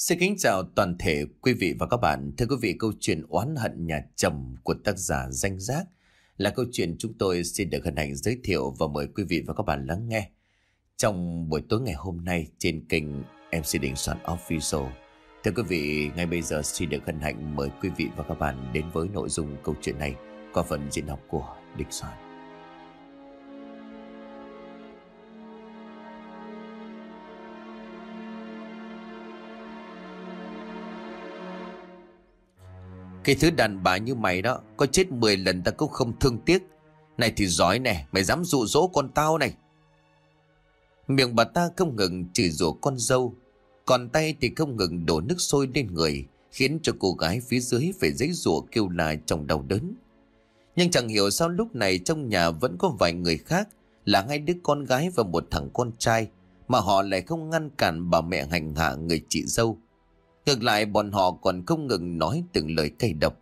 Xin kính chào toàn thể quý vị và các bạn. Thưa quý vị, câu chuyện oán hận nhà chồng của tác giả Danh Giác là câu chuyện chúng tôi xin được hân hạnh giới thiệu và mời quý vị và các bạn lắng nghe. Trong buổi tối ngày hôm nay trên kênh MC Đình Soạn Official. Thưa quý vị, ngay bây giờ xin được hân hạnh mời quý vị và các bạn đến với nội dung câu chuyện này qua phần diễn đọc của Đình Soạn. Cái thứ đàn bà như mày đó, Có chết 10 lần ta cũng không thương tiếc. Này thì giỏi nè, Mày dám dụ dỗ con tao này. Miệng bà ta không ngừng chửi rủa con dâu, Còn tay thì không ngừng đổ nước sôi lên người, Khiến cho cô gái phía dưới phải giấy rủa kêu la trong đau đớn. Nhưng chẳng hiểu sao lúc này trong nhà vẫn có vài người khác, Là hai đứa con gái và một thằng con trai, Mà họ lại không ngăn cản bà mẹ hành hạ người chị dâu. Ngược lại, bọn họ còn không ngừng nói từng lời cay độc.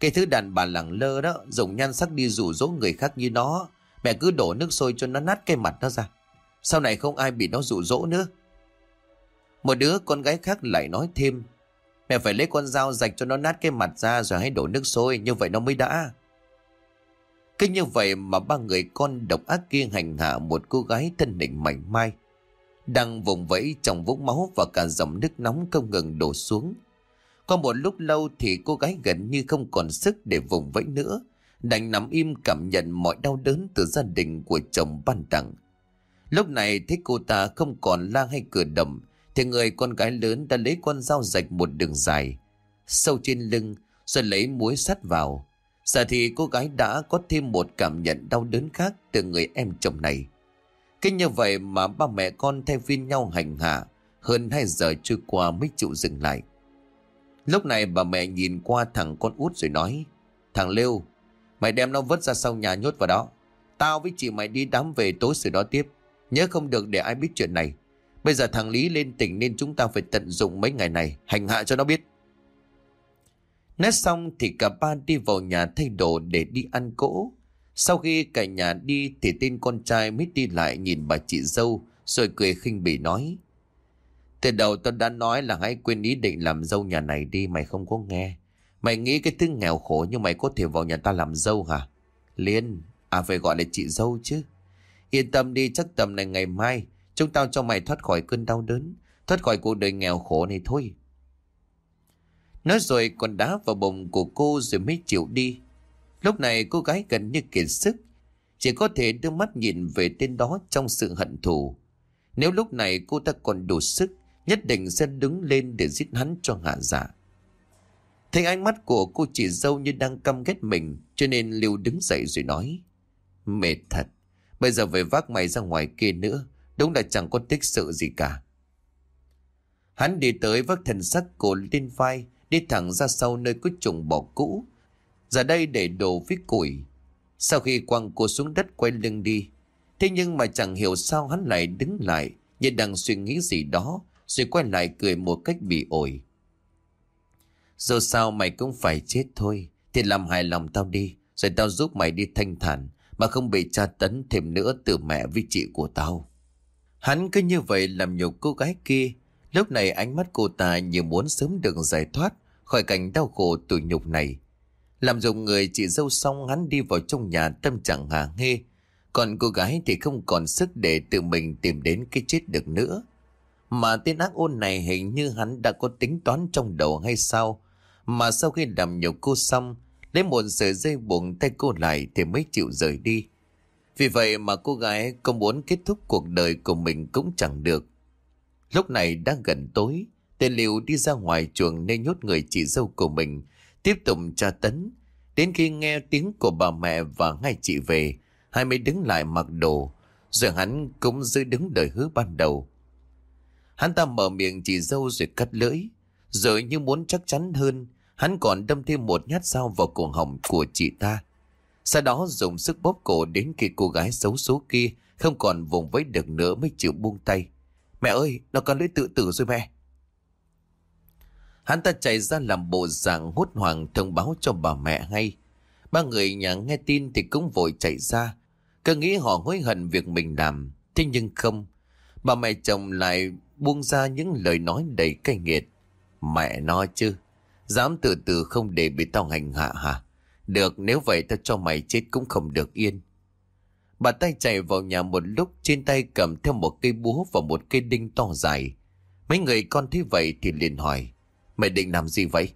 Cái thứ đàn bà lẳng lơ đó, dùng nhan sắc đi rủ dỗ người khác như nó. Mẹ cứ đổ nước sôi cho nó nát cái mặt nó ra. Sau này không ai bị nó rủ dỗ nữa. Một đứa con gái khác lại nói thêm. Mẹ phải lấy con dao rạch cho nó nát cái mặt ra rồi hãy đổ nước sôi. Như vậy nó mới đã. Cứ như vậy mà ba người con độc ác kia hành hạ một cô gái thân định mảnh mai đang vùng vẫy trong vũng máu và cả dòng nước nóng không ngừng đổ xuống. Qua một lúc lâu thì cô gái gần như không còn sức để vùng vẫy nữa, đành nằm im cảm nhận mọi đau đớn từ gia đình của chồng ban tặng. Lúc này thấy cô ta không còn la hay cửa đầm, thì người con gái lớn đã lấy con dao rạch một đường dài, sâu trên lưng, rồi lấy muối sắt vào. Giờ thì cô gái đã có thêm một cảm nhận đau đớn khác từ người em chồng này. Cứ như vậy mà ba mẹ con thay phiên nhau hành hạ, hơn 2 giờ trôi qua mới chịu dừng lại. Lúc này bà mẹ nhìn qua thằng con út rồi nói, Thằng Lưu, mày đem nó vứt ra sau nhà nhốt vào đó. Tao với chị mày đi đám về tối sự đó tiếp. Nhớ không được để ai biết chuyện này. Bây giờ thằng Lý lên tỉnh nên chúng ta phải tận dụng mấy ngày này, hành hạ cho nó biết. Nét xong thì cả ba đi vào nhà thay đồ để đi ăn cỗ. Sau khi cả nhà đi thì tên con trai mới đi lại nhìn bà chị dâu rồi cười khinh bỉ nói. Từ đầu tôi đã nói là hãy quên ý định làm dâu nhà này đi mày không có nghe. Mày nghĩ cái thứ nghèo khổ như mày có thể vào nhà ta làm dâu hả? Liên, à phải gọi là chị dâu chứ. Yên tâm đi chắc tầm này ngày mai chúng tao cho mày thoát khỏi cơn đau đớn, thoát khỏi cuộc đời nghèo khổ này thôi. Nói rồi còn đá vào bụng của cô rồi mới chịu đi. Lúc này cô gái gần như kiệt sức, chỉ có thể đưa mắt nhìn về tên đó trong sự hận thù. Nếu lúc này cô ta còn đủ sức, nhất định sẽ đứng lên để giết hắn cho hạ giả. Dạ. Thấy ánh mắt của cô chị dâu như đang căm ghét mình, cho nên Lưu đứng dậy rồi nói. Mệt thật, bây giờ về vác mày ra ngoài kia nữa, đúng là chẳng có tích sự gì cả. Hắn đi tới vác thần sắc của lên vai, đi thẳng ra sau nơi có trùng bỏ cũ, Giờ đây để đồ với củi. Sau khi quăng cô xuống đất quay lưng đi. Thế nhưng mà chẳng hiểu sao hắn lại đứng lại, như đang suy nghĩ gì đó, rồi quay lại cười một cách bị ổi. Dù sao mày cũng phải chết thôi. Thì làm hài lòng tao đi. Rồi tao giúp mày đi thanh thản, mà không bị tra tấn thêm nữa từ mẹ với chị của tao. Hắn cứ như vậy làm nhục cô gái kia. Lúc này ánh mắt cô ta như muốn sớm được giải thoát khỏi cảnh đau khổ tủi nhục này. Làm dụng người chị dâu xong hắn đi vào trong nhà tâm trạng hà hê. Còn cô gái thì không còn sức để tự mình tìm đến cái chết được nữa. Mà tên ác ôn này hình như hắn đã có tính toán trong đầu hay sao. Mà sau khi làm nhục cô xong, lấy một sợi dây buộc tay cô lại thì mới chịu rời đi. Vì vậy mà cô gái không muốn kết thúc cuộc đời của mình cũng chẳng được. Lúc này đang gần tối, tên liều đi ra ngoài chuồng nên nhốt người chị dâu của mình tiếp tục tra tấn. Đến khi nghe tiếng của bà mẹ và ngay chị về, hai mới đứng lại mặc đồ, rồi hắn cũng giữ đứng đời hứa ban đầu. Hắn ta mở miệng chỉ dâu rồi cắt lưỡi, rồi như muốn chắc chắn hơn, hắn còn đâm thêm một nhát dao vào cổ họng của chị ta. Sau đó dùng sức bóp cổ đến khi cô gái xấu số kia không còn vùng vẫy được nữa mới chịu buông tay. Mẹ ơi, nó còn lưỡi tự tử rồi mẹ. Hắn ta chạy ra làm bộ dạng hốt hoảng thông báo cho bà mẹ ngay Ba người nhà nghe tin thì cũng vội chạy ra. Cứ nghĩ họ hối hận việc mình làm. Thế nhưng không. Bà mẹ chồng lại buông ra những lời nói đầy cay nghiệt. Mẹ nói chứ, dám từ từ không để bị tao hành hạ hả? Được, nếu vậy tao cho mày chết cũng không được yên. Bà tay chạy vào nhà một lúc trên tay cầm theo một cây búa và một cây đinh to dài. Mấy người con thấy vậy thì liền hỏi, mày định làm gì vậy?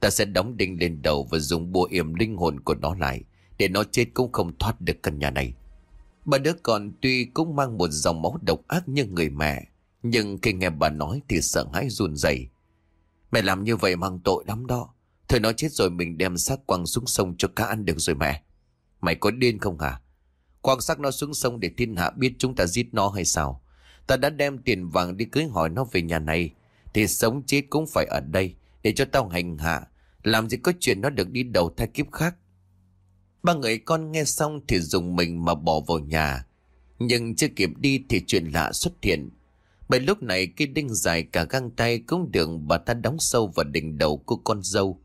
Ta sẽ đóng đinh lên đầu và dùng bùa yểm linh hồn của nó lại, để nó chết cũng không thoát được căn nhà này. Bà đứa con tuy cũng mang một dòng máu độc ác như người mẹ, nhưng khi nghe bà nói thì sợ hãi run rẩy. Mẹ làm như vậy mang tội lắm đó. Thôi nó chết rồi mình đem xác quăng xuống sông cho cá ăn được rồi mẹ. Mày có điên không hả? Quăng xác nó xuống sông để thiên hạ biết chúng ta giết nó hay sao? Ta đã đem tiền vàng đi cưới hỏi nó về nhà này. Thì sống chết cũng phải ở đây, để cho tao hành hạ. Làm gì có chuyện nó được đi đầu thai kiếp khác. Ba người con nghe xong thì dùng mình mà bỏ vào nhà. Nhưng chưa kịp đi thì chuyện lạ xuất hiện. Bởi lúc này cái đinh dài cả găng tay cũng được bà ta đóng sâu vào đỉnh đầu của con dâu.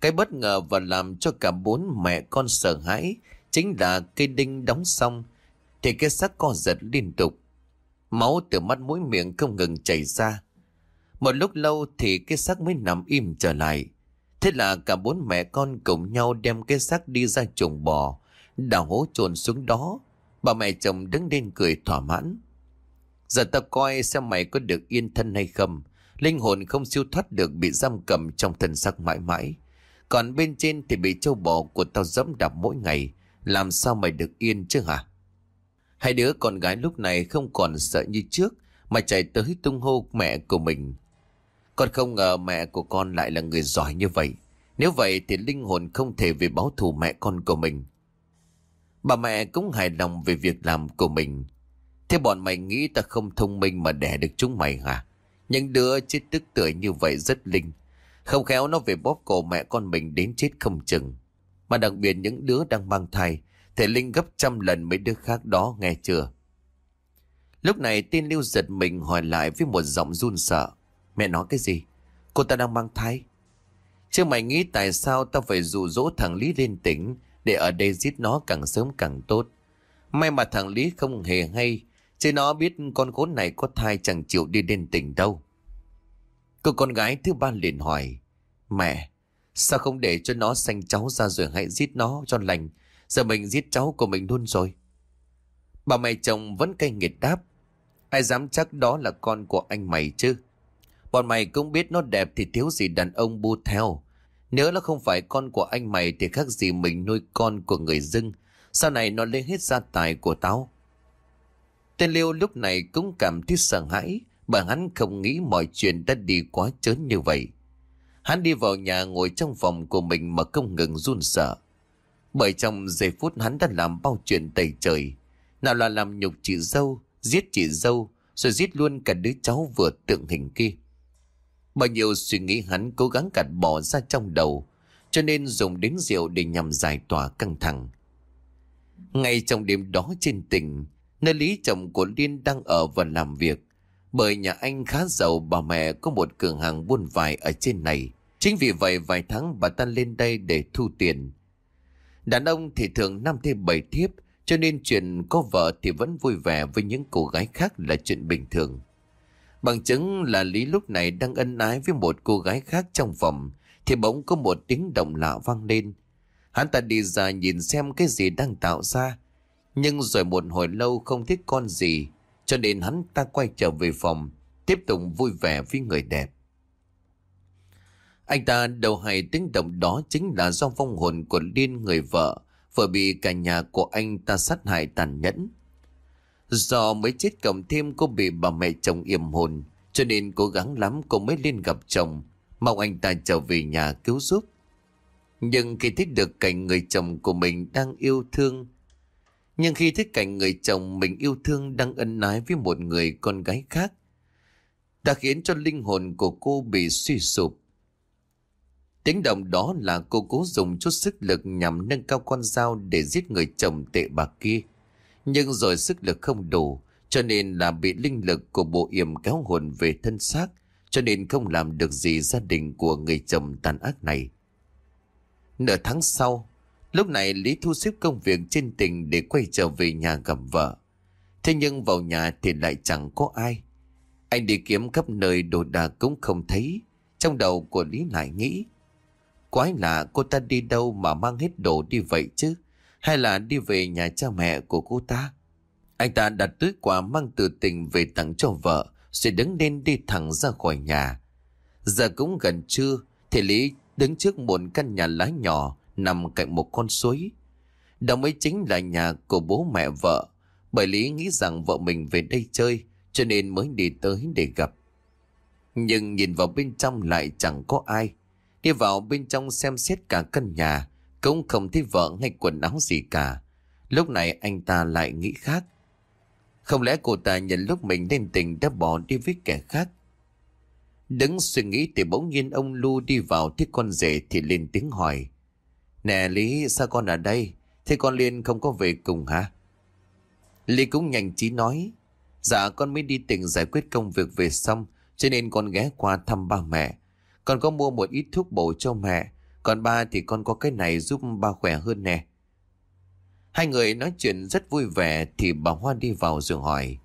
Cái bất ngờ và làm cho cả bốn mẹ con sợ hãi chính là cây đinh đóng xong thì cái xác co giật liên tục. Máu từ mắt mũi miệng không ngừng chảy ra. Một lúc lâu thì cái xác mới nằm im trở lại. Thế là cả bốn mẹ con cùng nhau đem cái xác đi ra chuồng bò, đào hố chôn xuống đó. Bà mẹ chồng đứng lên cười thỏa mãn. Giờ ta coi xem mày có được yên thân hay không. Linh hồn không siêu thoát được bị giam cầm trong thân xác mãi mãi. Còn bên trên thì bị châu bò của tao dẫm đạp mỗi ngày. Làm sao mày được yên chứ hả? Hai đứa con gái lúc này không còn sợ như trước mà chạy tới tung hô mẹ của mình. Con không ngờ mẹ của con lại là người giỏi như vậy. Nếu vậy thì linh hồn không thể về báo thù mẹ con của mình. Bà mẹ cũng hài lòng về việc làm của mình. Thế bọn mày nghĩ ta không thông minh mà đẻ được chúng mày hả? Những đứa chết tức tuổi như vậy rất linh. Không khéo nó về bóp cổ mẹ con mình đến chết không chừng. Mà đặc biệt những đứa đang mang thai, thể linh gấp trăm lần mấy đứa khác đó nghe chưa? Lúc này tiên lưu giật mình hỏi lại với một giọng run sợ. Mẹ nói cái gì? Cô ta đang mang thai. Chứ mày nghĩ tại sao tao phải dụ dỗ thằng Lý lên tỉnh để ở đây giết nó càng sớm càng tốt. May mà thằng Lý không hề hay, chứ nó biết con khốn này có thai chẳng chịu đi lên tỉnh đâu. Cô con gái thứ ba liền hỏi, Mẹ, sao không để cho nó sanh cháu ra rồi hãy giết nó cho lành, giờ mình giết cháu của mình luôn rồi. Bà mẹ chồng vẫn cay nghiệt đáp, ai dám chắc đó là con của anh mày chứ. Bọn mày cũng biết nó đẹp thì thiếu gì đàn ông bu theo. Nếu nó không phải con của anh mày thì khác gì mình nuôi con của người dưng. Sau này nó lấy hết gia tài của tao. Tên Liêu lúc này cũng cảm thấy sợ hãi bởi hắn không nghĩ mọi chuyện đã đi quá chớn như vậy. Hắn đi vào nhà ngồi trong phòng của mình mà không ngừng run sợ. Bởi trong giây phút hắn đã làm bao chuyện tẩy trời. Nào là làm nhục chị dâu, giết chị dâu, rồi giết luôn cả đứa cháu vừa tượng hình kia. Bao nhiêu suy nghĩ hắn cố gắng gạt bỏ ra trong đầu, cho nên dùng đến rượu để nhằm giải tỏa căng thẳng. Ngay trong đêm đó trên tỉnh, nơi lý chồng của Liên đang ở và làm việc, bởi nhà anh khá giàu bà mẹ có một cửa hàng buôn vải ở trên này. Chính vì vậy vài tháng bà ta lên đây để thu tiền. Đàn ông thì thường năm thêm bảy thiếp, cho nên chuyện có vợ thì vẫn vui vẻ với những cô gái khác là chuyện bình thường. Bằng chứng là Lý lúc này đang ân ái với một cô gái khác trong phòng, thì bỗng có một tiếng động lạ vang lên. Hắn ta đi ra nhìn xem cái gì đang tạo ra, nhưng rồi một hồi lâu không thích con gì, cho nên hắn ta quay trở về phòng, tiếp tục vui vẻ với người đẹp. Anh ta đầu hay tiếng động đó chính là do vong hồn của Liên người vợ vừa bị cả nhà của anh ta sát hại tàn nhẫn. Do mới chết cộng thêm cô bị bà mẹ chồng yểm hồn, cho nên cố gắng lắm cô mới lên gặp chồng, mong anh ta trở về nhà cứu giúp. Nhưng khi thích được cảnh người chồng của mình đang yêu thương, nhưng khi thích cảnh người chồng mình yêu thương đang ân ái với một người con gái khác, đã khiến cho linh hồn của cô bị suy sụp. Tiếng động đó là cô cố dùng chút sức lực nhằm nâng cao con dao để giết người chồng tệ bạc kia. Nhưng rồi sức lực không đủ, cho nên là bị linh lực của bộ yểm kéo hồn về thân xác, cho nên không làm được gì gia đình của người chồng tàn ác này. Nửa tháng sau, lúc này Lý thu xếp công việc trên tỉnh để quay trở về nhà gặp vợ. Thế nhưng vào nhà thì lại chẳng có ai. Anh đi kiếm khắp nơi đồ đạc cũng không thấy. Trong đầu của Lý lại nghĩ. Quái lạ cô ta đi đâu mà mang hết đồ đi vậy chứ? Hay là đi về nhà cha mẹ của cô ta? Anh ta đặt túi quà mang từ tình về tặng cho vợ, rồi đứng lên đi thẳng ra khỏi nhà. Giờ cũng gần trưa, thì Lý đứng trước một căn nhà lá nhỏ nằm cạnh một con suối. Đó mới chính là nhà của bố mẹ vợ, bởi Lý nghĩ rằng vợ mình về đây chơi, cho nên mới đi tới để gặp. Nhưng nhìn vào bên trong lại chẳng có ai. Đi vào bên trong xem xét cả căn nhà, cũng không thấy vợ hay quần áo gì cả. Lúc này anh ta lại nghĩ khác. Không lẽ cô ta nhận lúc mình lên tình đã bỏ đi với kẻ khác? Đứng suy nghĩ thì bỗng nhiên ông Lu đi vào thấy con rể thì lên tiếng hỏi. Nè Lý, sao con ở đây? Thế con Liên không có về cùng hả? Lý cũng nhanh trí nói. Dạ con mới đi tỉnh giải quyết công việc về xong, cho nên con ghé qua thăm ba mẹ. Con có mua một ít thuốc bổ cho mẹ. Còn ba thì con có cái này giúp ba khỏe hơn nè. Hai người nói chuyện rất vui vẻ thì bà Hoa đi vào rồi hỏi.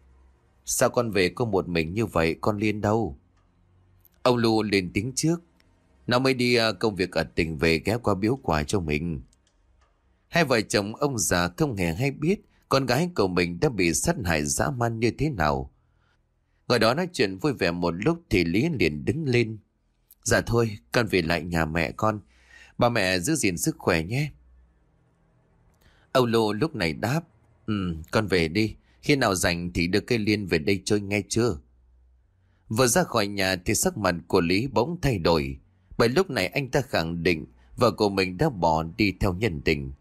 Sao con về có một mình như vậy con Liên đâu? Ông Lu lên tiếng trước. Nó mới đi à, công việc ở tỉnh về ghé qua biếu quà cho mình. Hai vợ chồng ông già không hề hay biết con gái của mình đã bị sát hại dã man như thế nào. Người đó nói chuyện vui vẻ một lúc thì Lý liền đứng lên. Dạ thôi, con về lại nhà mẹ con. Bà mẹ giữ gìn sức khỏe nhé. Âu Lô lúc này đáp. Ừ, con về đi. Khi nào rảnh thì đưa cây liên về đây chơi nghe chưa? Vừa ra khỏi nhà thì sắc mặt của Lý bỗng thay đổi. Bởi lúc này anh ta khẳng định vợ của mình đã bỏ đi theo nhân tình.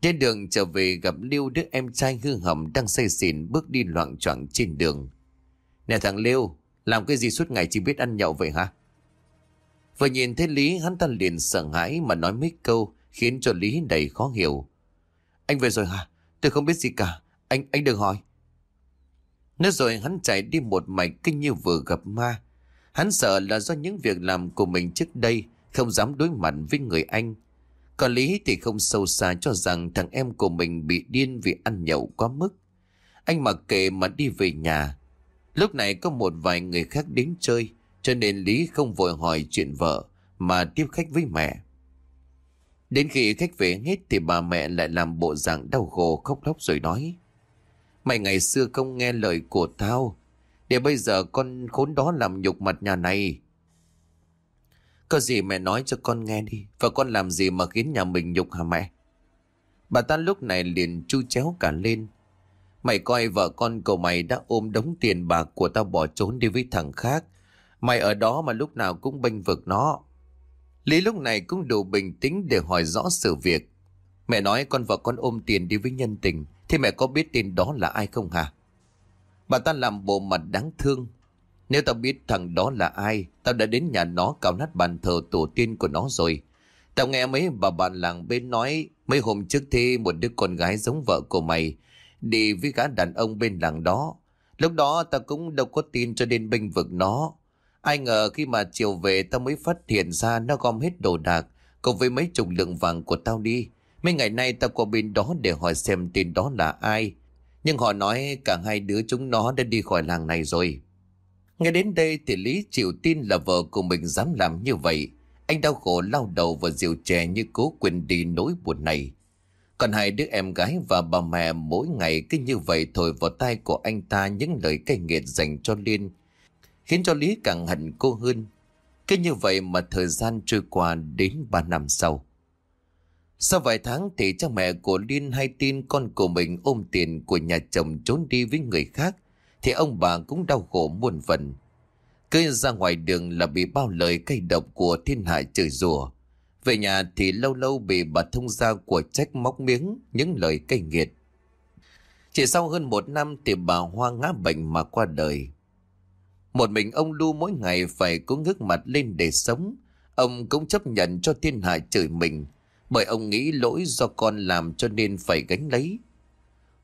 Trên đường trở về gặp Lưu đứa em trai hư hỏng đang say xỉn bước đi loạn choạng trên đường. Nè thằng Lưu làm cái gì suốt ngày chỉ biết ăn nhậu vậy hả? Vừa nhìn thấy Lý, hắn ta liền sợ hãi mà nói mấy câu, khiến cho Lý đầy khó hiểu. Anh về rồi hả? Tôi không biết gì cả. Anh anh đừng hỏi. Nói rồi hắn chạy đi một mạch kinh như vừa gặp ma. Hắn sợ là do những việc làm của mình trước đây không dám đối mặt với người anh. Còn Lý thì không sâu xa cho rằng thằng em của mình bị điên vì ăn nhậu quá mức. Anh mặc kệ mà đi về nhà. Lúc này có một vài người khác đến chơi cho nên Lý không vội hỏi chuyện vợ, mà tiếp khách với mẹ. Đến khi khách về hết thì bà mẹ lại làm bộ dạng đau khổ, khóc lóc rồi nói. Mày ngày xưa không nghe lời của tao. Để bây giờ con khốn đó làm nhục mặt nhà này. Có gì mẹ nói cho con nghe đi. Và con làm gì mà khiến nhà mình nhục hả mẹ? Bà ta lúc này liền chu chéo cả lên. Mày coi vợ con của mày đã ôm đống tiền bạc của tao bỏ trốn đi với thằng khác. Mày ở đó mà lúc nào cũng bênh vực nó. Lý lúc này cũng đủ bình tĩnh để hỏi rõ sự việc. Mẹ nói con vợ con ôm tiền đi với nhân tình. Thì mẹ có biết tên đó là ai không hả? Bà ta làm bộ mặt đáng thương. Nếu tao biết thằng đó là ai, tao đã đến nhà nó cào nát bàn thờ tổ tiên của nó rồi. Tao nghe mấy bà bạn làng bên nói mấy hôm trước thì một đứa con gái giống vợ của mày đi với gã đàn ông bên làng đó. Lúc đó tao cũng đâu có tin cho nên bênh vực nó. Ai ngờ khi mà chiều về, tao mới phát hiện ra nó gom hết đồ đạc cùng với mấy chục lượng vàng của tao đi. Mấy ngày nay tao qua bên đó để hỏi xem tên đó là ai. Nhưng họ nói cả hai đứa chúng nó đã đi khỏi làng này rồi. Nghe đến đây thì Lý chịu tin là vợ của mình dám làm như vậy. Anh đau khổ lau đầu và rượu chè như cố quên đi nỗi buồn này. Còn hai đứa em gái và bà mẹ mỗi ngày cứ như vậy thổi vào tai của anh ta những lời cay nghiệt dành cho Liên. Khiến cho Lý càng hận cô hơn. Cứ như vậy mà thời gian trôi qua đến ba năm sau. Sau vài tháng thì cha mẹ của Liên hay tin con của mình ôm tiền của nhà chồng trốn đi với người khác, thì ông bà cũng đau khổ muôn phần. Cứ ra ngoài đường là bị bao lời cay độc của thiên hạ trời rùa. Về nhà thì lâu lâu bị bà thông gia của trách móc miếng những lời cay nghiệt. Chỉ sau hơn một năm thì bà Hoa ngã bệnh mà qua đời. Một mình ông Lu mỗi ngày phải cố ngước mặt lên để sống. Ông cũng chấp nhận cho thiên hạ chửi mình bởi ông nghĩ lỗi do con làm cho nên phải gánh lấy.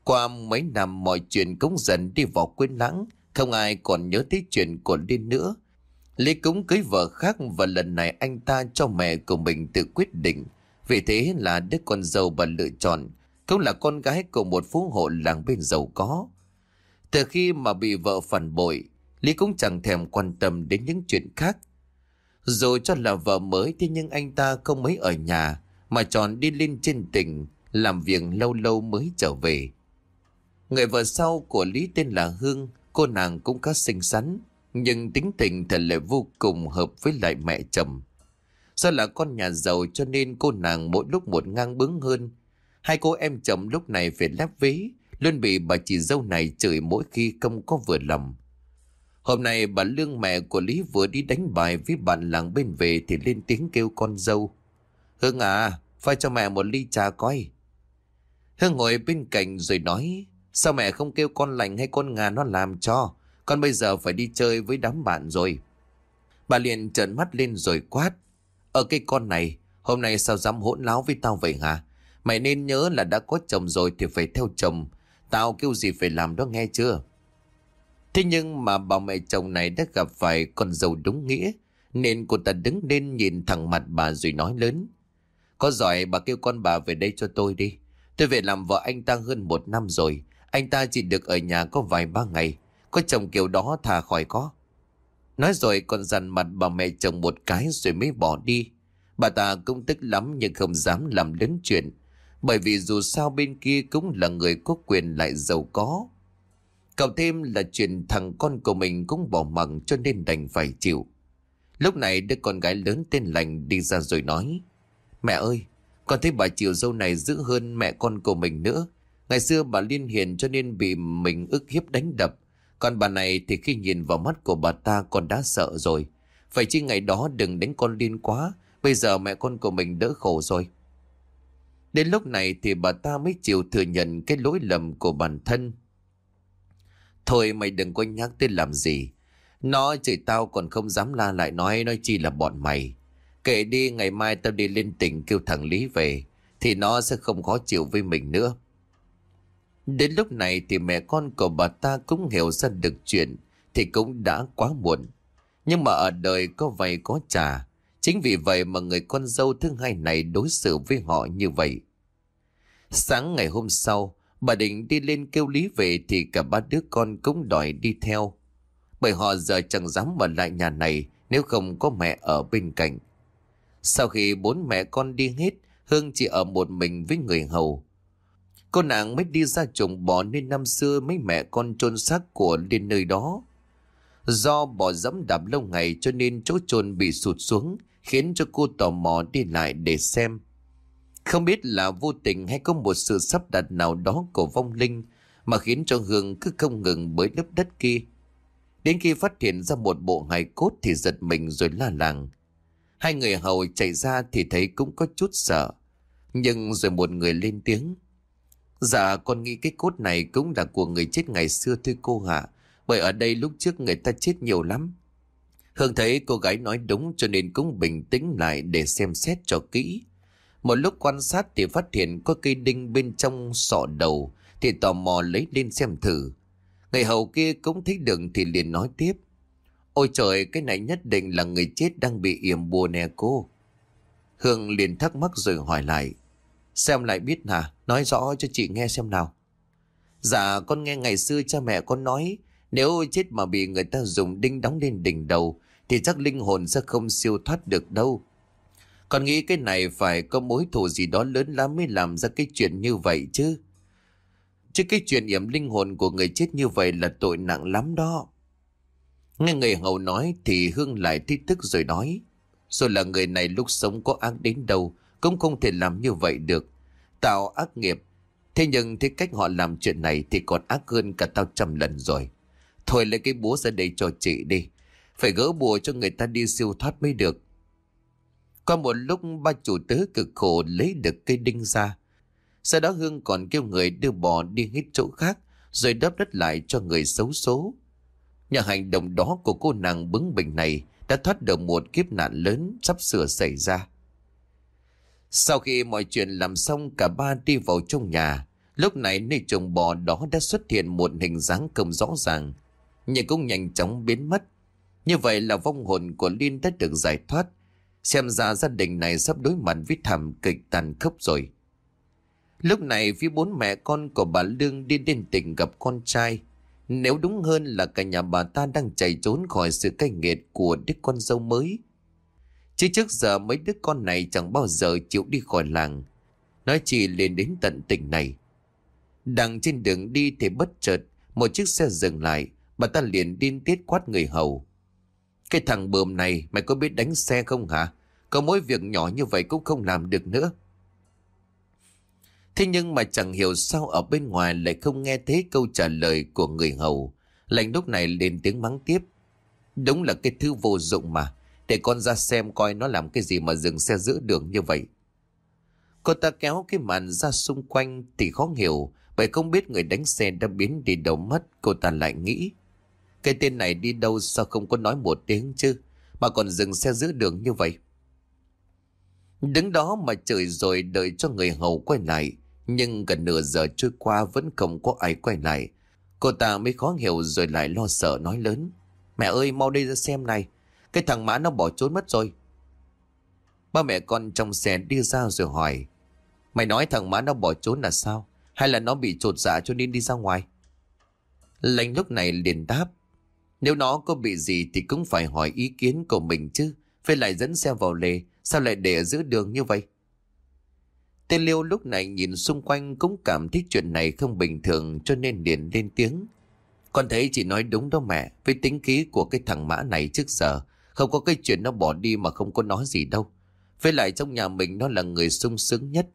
Qua mấy năm mọi chuyện cũng dần đi vào quên lãng, không ai còn nhớ tới chuyện của Liên nữa. Lê cũng cưới vợ khác và lần này anh ta cho mẹ của mình tự quyết định. Vì thế là đứa con dâu bà lựa chọn, cũng là con gái của một phú hộ làng bên giàu có. Từ khi mà bị vợ phản bội, Lý cũng chẳng thèm quan tâm đến những chuyện khác. Dù cho là vợ mới thế nhưng anh ta không mấy ở nhà mà tròn đi lên trên tỉnh làm việc lâu lâu mới trở về. Người vợ sau của Lý tên là Hương, cô nàng cũng khá xinh xắn, nhưng tính tình thật lại vô cùng hợp với lại mẹ chồng. Do là con nhà giàu cho nên cô nàng mỗi lúc một ngang bướng hơn. Hai cô em chồng lúc này phải lép vế, luôn bị bà chị dâu này chửi mỗi khi không có vừa lòng. Hôm nay bà Lương mẹ của Lý vừa đi đánh bài với bạn làng bên về thì lên tiếng kêu con dâu. Hương à, pha cho mẹ một ly trà coi. Hương ngồi bên cạnh rồi nói, sao mẹ không kêu con lành hay con ngà nó làm cho, con bây giờ phải đi chơi với đám bạn rồi. Bà liền trợn mắt lên rồi quát, ở cái con này, hôm nay sao dám hỗn láo với tao vậy hả? Mày nên nhớ là đã có chồng rồi thì phải theo chồng, tao kêu gì phải làm đó nghe chưa? Thế nhưng mà bà mẹ chồng này đã gặp phải con dâu đúng nghĩa, nên cô ta đứng lên nhìn thẳng mặt bà rồi nói lớn. Có giỏi bà kêu con bà về đây cho tôi đi. Tôi về làm vợ anh ta hơn một năm rồi. Anh ta chỉ được ở nhà có vài ba ngày. Có chồng kiểu đó thà khỏi có. Nói rồi còn dằn mặt bà mẹ chồng một cái rồi mới bỏ đi. Bà ta cũng tức lắm nhưng không dám làm lớn chuyện. Bởi vì dù sao bên kia cũng là người có quyền lại giàu có. Cậu thêm là chuyện thằng con của mình cũng bỏ mặc cho nên đành phải chịu. Lúc này đứa con gái lớn tên lành đi ra rồi nói. Mẹ ơi, con thấy bà chiều dâu này dữ hơn mẹ con của mình nữa. Ngày xưa bà liên hiền cho nên bị mình ức hiếp đánh đập. Còn bà này thì khi nhìn vào mắt của bà ta con đã sợ rồi. Phải chi ngày đó đừng đánh con liên quá. Bây giờ mẹ con của mình đỡ khổ rồi. Đến lúc này thì bà ta mới chịu thừa nhận cái lỗi lầm của bản thân. Thôi mày đừng có nhắc tới làm gì. Nó chửi tao còn không dám la lại nói nói chi là bọn mày. Kể đi, ngày mai tao đi lên tỉnh kêu thằng Lý về, Thì nó sẽ không khó chịu với mình nữa Đến lúc này thì mẹ con của bà ta cũng hiểu ra được chuyện, Thì cũng đã quá muộn Nhưng mà ở đời có vay có trả Chính vì vậy mà người con dâu thứ hai này đối xử với họ như vậy Sáng ngày hôm sau Bà định đi lên kêu Lý về thì cả ba đứa con cũng đòi đi theo Bởi họ giờ chẳng dám ở lại nhà này nếu không có mẹ ở bên cạnh sau khi bốn mẹ con đi hết, Hương chỉ ở một mình với người hầu. Cô nàng mới đi ra trồng bò nên năm xưa mấy mẹ con chôn xác của lên nơi đó. Do bò dẫm đạp lâu ngày cho nên chỗ chôn bị sụt xuống, khiến cho cô tò mò đi lại để xem. Không biết là vô tình hay có một sự sắp đặt nào đó của vong linh mà khiến cho Hương cứ không ngừng bởi lớp đất kia. Đến khi phát hiện ra một bộ hài cốt thì giật mình rồi la làng. Hai người hầu chạy ra thì thấy cũng có chút sợ. Nhưng rồi một người lên tiếng. Dạ con nghĩ cái cốt này cũng là của người chết ngày xưa thôi cô hạ. Bởi ở đây lúc trước người ta chết nhiều lắm. Hương thấy cô gái nói đúng cho nên cũng bình tĩnh lại để xem xét cho kỹ. Một lúc quan sát thì phát hiện có cây đinh bên trong sọ đầu thì tò mò lấy lên xem thử. Người hầu kia cũng thấy được thì liền nói tiếp. Ôi trời, cái này nhất định là người chết đang bị yểm bùa nè cô. Hương liền thắc mắc rồi hỏi lại. Xem lại biết hả? Nói rõ cho chị nghe xem nào. Dạ, con nghe ngày xưa cha mẹ con nói, nếu chết mà bị người ta dùng đinh đóng lên đỉnh đầu, thì chắc linh hồn sẽ không siêu thoát được đâu. Con nghĩ cái này phải có mối thù gì đó lớn lắm mới làm ra cái chuyện như vậy chứ. Chứ cái chuyện yểm linh hồn của người chết như vậy là tội nặng lắm đó. Nghe người hầu nói thì Hương lại thích tức rồi nói. Rồi là người này lúc sống có ác đến đâu, cũng không thể làm như vậy được. Tạo ác nghiệp. Thế nhưng thế cách họ làm chuyện này thì còn ác hơn cả tao trăm lần rồi. Thôi lấy cái búa ra đây cho chị đi. Phải gỡ bùa cho người ta đi siêu thoát mới được. Qua một lúc ba chủ tớ cực khổ lấy được cây đinh ra. Sau đó Hương còn kêu người đưa bò đi hết chỗ khác, rồi đắp đất lại cho người xấu số. Nhờ hành động đó của cô nàng bướng bỉnh này đã thoát được một kiếp nạn lớn sắp sửa xảy ra. Sau khi mọi chuyện làm xong, cả ba đi vào trong nhà. Lúc này nơi trồng bò đó đã xuất hiện một hình dáng không rõ ràng. Nhưng cũng nhanh chóng biến mất. Như vậy là vong hồn của Linh đã được giải thoát. Xem ra gia đình này sắp đối mặt với thảm kịch tàn khốc rồi. Lúc này phía bốn mẹ con của bà Lương đi đến tỉnh gặp con trai. Nếu đúng hơn là cả nhà bà ta đang chạy trốn khỏi sự cay nghiệt của đứa con dâu mới. Chứ trước giờ mấy đứa con này chẳng bao giờ chịu đi khỏi làng. Nói chỉ lên đến tận tỉnh này. Đang trên đường đi thì bất chợt, một chiếc xe dừng lại. Bà ta liền điên tiết quát người hầu. Cái thằng bờm này, mày có biết đánh xe không hả? Có mỗi việc nhỏ như vậy cũng không làm được nữa. Thế nhưng mà chẳng hiểu sao ở bên ngoài lại không nghe thấy câu trả lời của người hầu. Lành lúc này lên tiếng mắng tiếp. Đúng là cái thứ vô dụng mà. Để con ra xem coi nó làm cái gì mà dừng xe giữa đường như vậy. Cô ta kéo cái màn ra xung quanh thì khó hiểu. Bởi không biết người đánh xe đã biến đi đâu mất. Cô ta lại nghĩ. Cái tên này đi đâu sao không có nói một tiếng chứ. Mà còn dừng xe giữa đường như vậy. Đứng đó mà chửi rồi đợi cho người hầu quay lại. Nhưng gần nửa giờ trôi qua vẫn không có ai quay lại. Cô ta mới khó hiểu rồi lại lo sợ nói lớn. Mẹ ơi, mau đây ra xem này. Cái thằng mã nó bỏ trốn mất rồi. Ba mẹ con trong xe đi ra rồi hỏi. Mày nói thằng mã nó bỏ trốn là sao? Hay là nó bị trột dạ cho nên đi ra ngoài? Lành lúc này liền đáp. Nếu nó có bị gì thì cũng phải hỏi ý kiến của mình chứ. Phải lại dẫn xe vào lề. Sao lại để ở giữa đường như vậy? Tên Liêu lúc này nhìn xung quanh cũng cảm thấy chuyện này không bình thường cho nên liền lên tiếng. Con thấy chị nói đúng đó mẹ, với tính khí của cái thằng mã này trước giờ, không có cái chuyện nó bỏ đi mà không có nói gì đâu. Với lại trong nhà mình nó là người sung sướng nhất.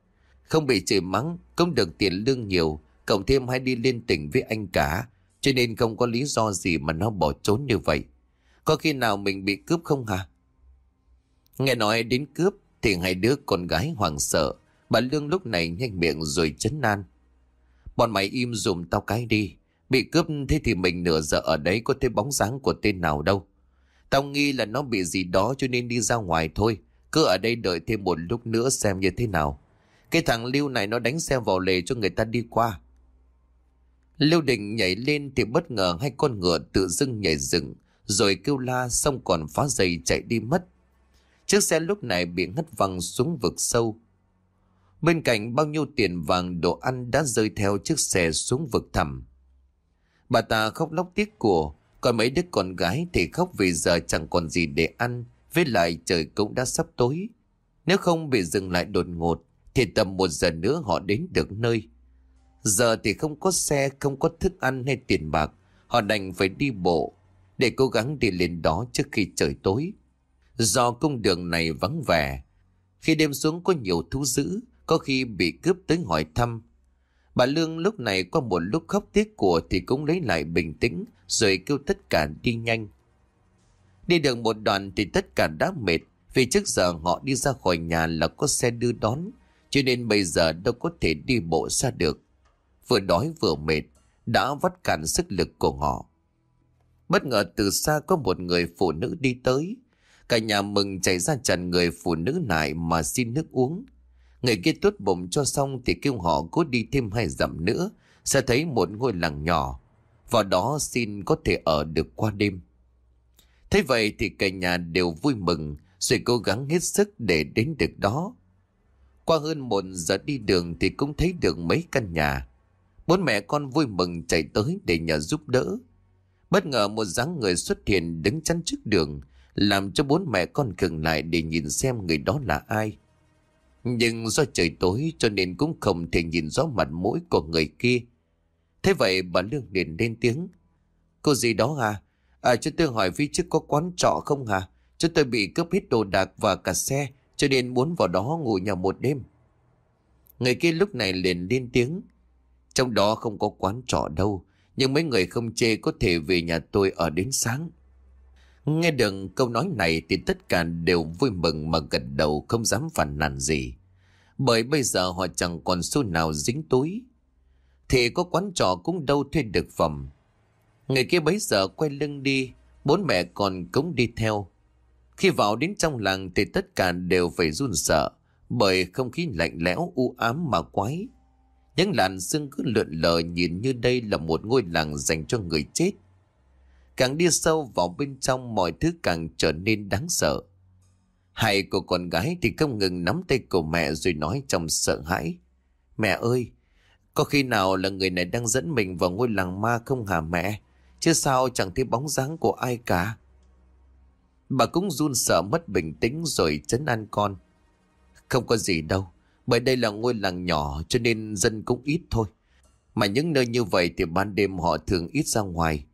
Không bị chửi mắng, cũng được tiền lương nhiều, cộng thêm hay đi liên tỉnh với anh cả, cho nên không có lý do gì mà nó bỏ trốn như vậy. Có khi nào mình bị cướp không hả? Nghe nói đến cướp thì hai đứa con gái hoảng sợ, Bà Lương lúc này nhanh miệng rồi chấn an. Bọn mày im dùm tao cái đi. Bị cướp thế thì mình nửa giờ ở đấy có thấy bóng dáng của tên nào đâu. Tao nghi là nó bị gì đó cho nên đi ra ngoài thôi. Cứ ở đây đợi thêm một lúc nữa xem như thế nào. Cái thằng Lưu này nó đánh xe vào lề cho người ta đi qua. Lưu Định nhảy lên thì bất ngờ hai con ngựa tự dưng nhảy dựng rồi kêu la xong còn phá dây chạy đi mất. Chiếc xe lúc này bị ngất văng xuống vực sâu. Bên cạnh bao nhiêu tiền vàng đồ ăn đã rơi theo chiếc xe xuống vực thẳm. Bà ta khóc lóc tiếc của, còn mấy đứa con gái thì khóc vì giờ chẳng còn gì để ăn, với lại trời cũng đã sắp tối. Nếu không bị dừng lại đột ngột, thì tầm một giờ nữa họ đến được nơi. Giờ thì không có xe, không có thức ăn hay tiền bạc, họ đành phải đi bộ, để cố gắng đi lên đó trước khi trời tối. Do cung đường này vắng vẻ, khi đêm xuống có nhiều thú dữ, có khi bị cướp tới hỏi thăm. Bà Lương lúc này qua một lúc khóc tiếc của thì cũng lấy lại bình tĩnh rồi kêu tất cả đi nhanh. Đi được một đoạn thì tất cả đã mệt vì trước giờ họ đi ra khỏi nhà là có xe đưa đón cho nên bây giờ đâu có thể đi bộ xa được. Vừa đói vừa mệt đã vắt cạn sức lực của họ. Bất ngờ từ xa có một người phụ nữ đi tới. Cả nhà mừng chạy ra chặn người phụ nữ này mà xin nước uống. Người kia tốt bụng cho xong thì kêu họ cố đi thêm hai dặm nữa, sẽ thấy một ngôi làng nhỏ. Vào đó xin có thể ở được qua đêm. Thế vậy thì cả nhà đều vui mừng, rồi cố gắng hết sức để đến được đó. Qua hơn một giờ đi đường thì cũng thấy được mấy căn nhà. Bốn mẹ con vui mừng chạy tới để nhờ giúp đỡ. Bất ngờ một dáng người xuất hiện đứng chắn trước đường, làm cho bốn mẹ con khừng lại để nhìn xem người đó là ai. Nhưng do trời tối cho nên cũng không thể nhìn rõ mặt mũi của người kia. Thế vậy bà Lương liền lên tiếng. Cô gì đó à? À cho tôi hỏi phía trước có quán trọ không hả? Cho tôi bị cướp hết đồ đạc và cả xe cho nên muốn vào đó ngủ nhà một đêm. Người kia lúc này liền lên tiếng. Trong đó không có quán trọ đâu. Nhưng mấy người không chê có thể về nhà tôi ở đến sáng. Nghe được câu nói này thì tất cả đều vui mừng mà gật đầu không dám phản nàn gì. Bởi bây giờ họ chẳng còn xu nào dính túi. Thì có quán trọ cũng đâu thuê được phẩm. Người kia bấy giờ quay lưng đi, bốn mẹ còn cũng đi theo. Khi vào đến trong làng thì tất cả đều phải run sợ, bởi không khí lạnh lẽo u ám mà quái. Những làn sương cứ lượn lờ nhìn như đây là một ngôi làng dành cho người chết. Càng đi sâu vào bên trong mọi thứ càng trở nên đáng sợ. Hai cô con gái thì không ngừng nắm tay của mẹ rồi nói trong sợ hãi. Mẹ ơi, có khi nào là người này đang dẫn mình vào ngôi làng ma không hả mẹ? Chứ sao chẳng thấy bóng dáng của ai cả Bà cũng run sợ mất bình tĩnh rồi chấn an con Không có gì đâu bởi đây là ngôi làng nhỏ, cho nên dân cũng ít thôi. Mà những nơi như vậy thì ban đêm họ thường ít ra ngoài.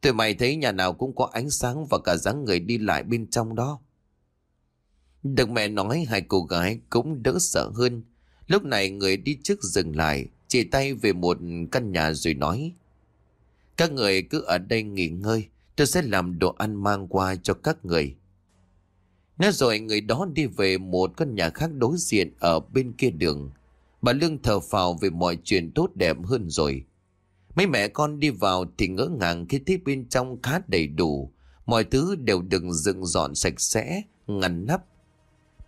Tụi mày thấy nhà nào cũng có ánh sáng và cả dáng người đi lại bên trong đó. Được mẹ nói, hai cô gái cũng đỡ sợ hơn. Lúc này người đi trước dừng lại, Chỉ tay về một căn nhà rồi nói, Các người cứ ở đây nghỉ ngơi, Tôi sẽ làm đồ ăn mang qua cho các người. Nói rồi người đó đi về một căn nhà khác đối diện ở bên kia đường. Bà Lương thở phào về mọi chuyện tốt đẹp hơn rồi. Mấy mẹ con đi vào thì ngỡ ngàng khi thấy bên trong khá đầy đủ. Mọi thứ đều được dựng dọn sạch sẽ, ngăn nắp.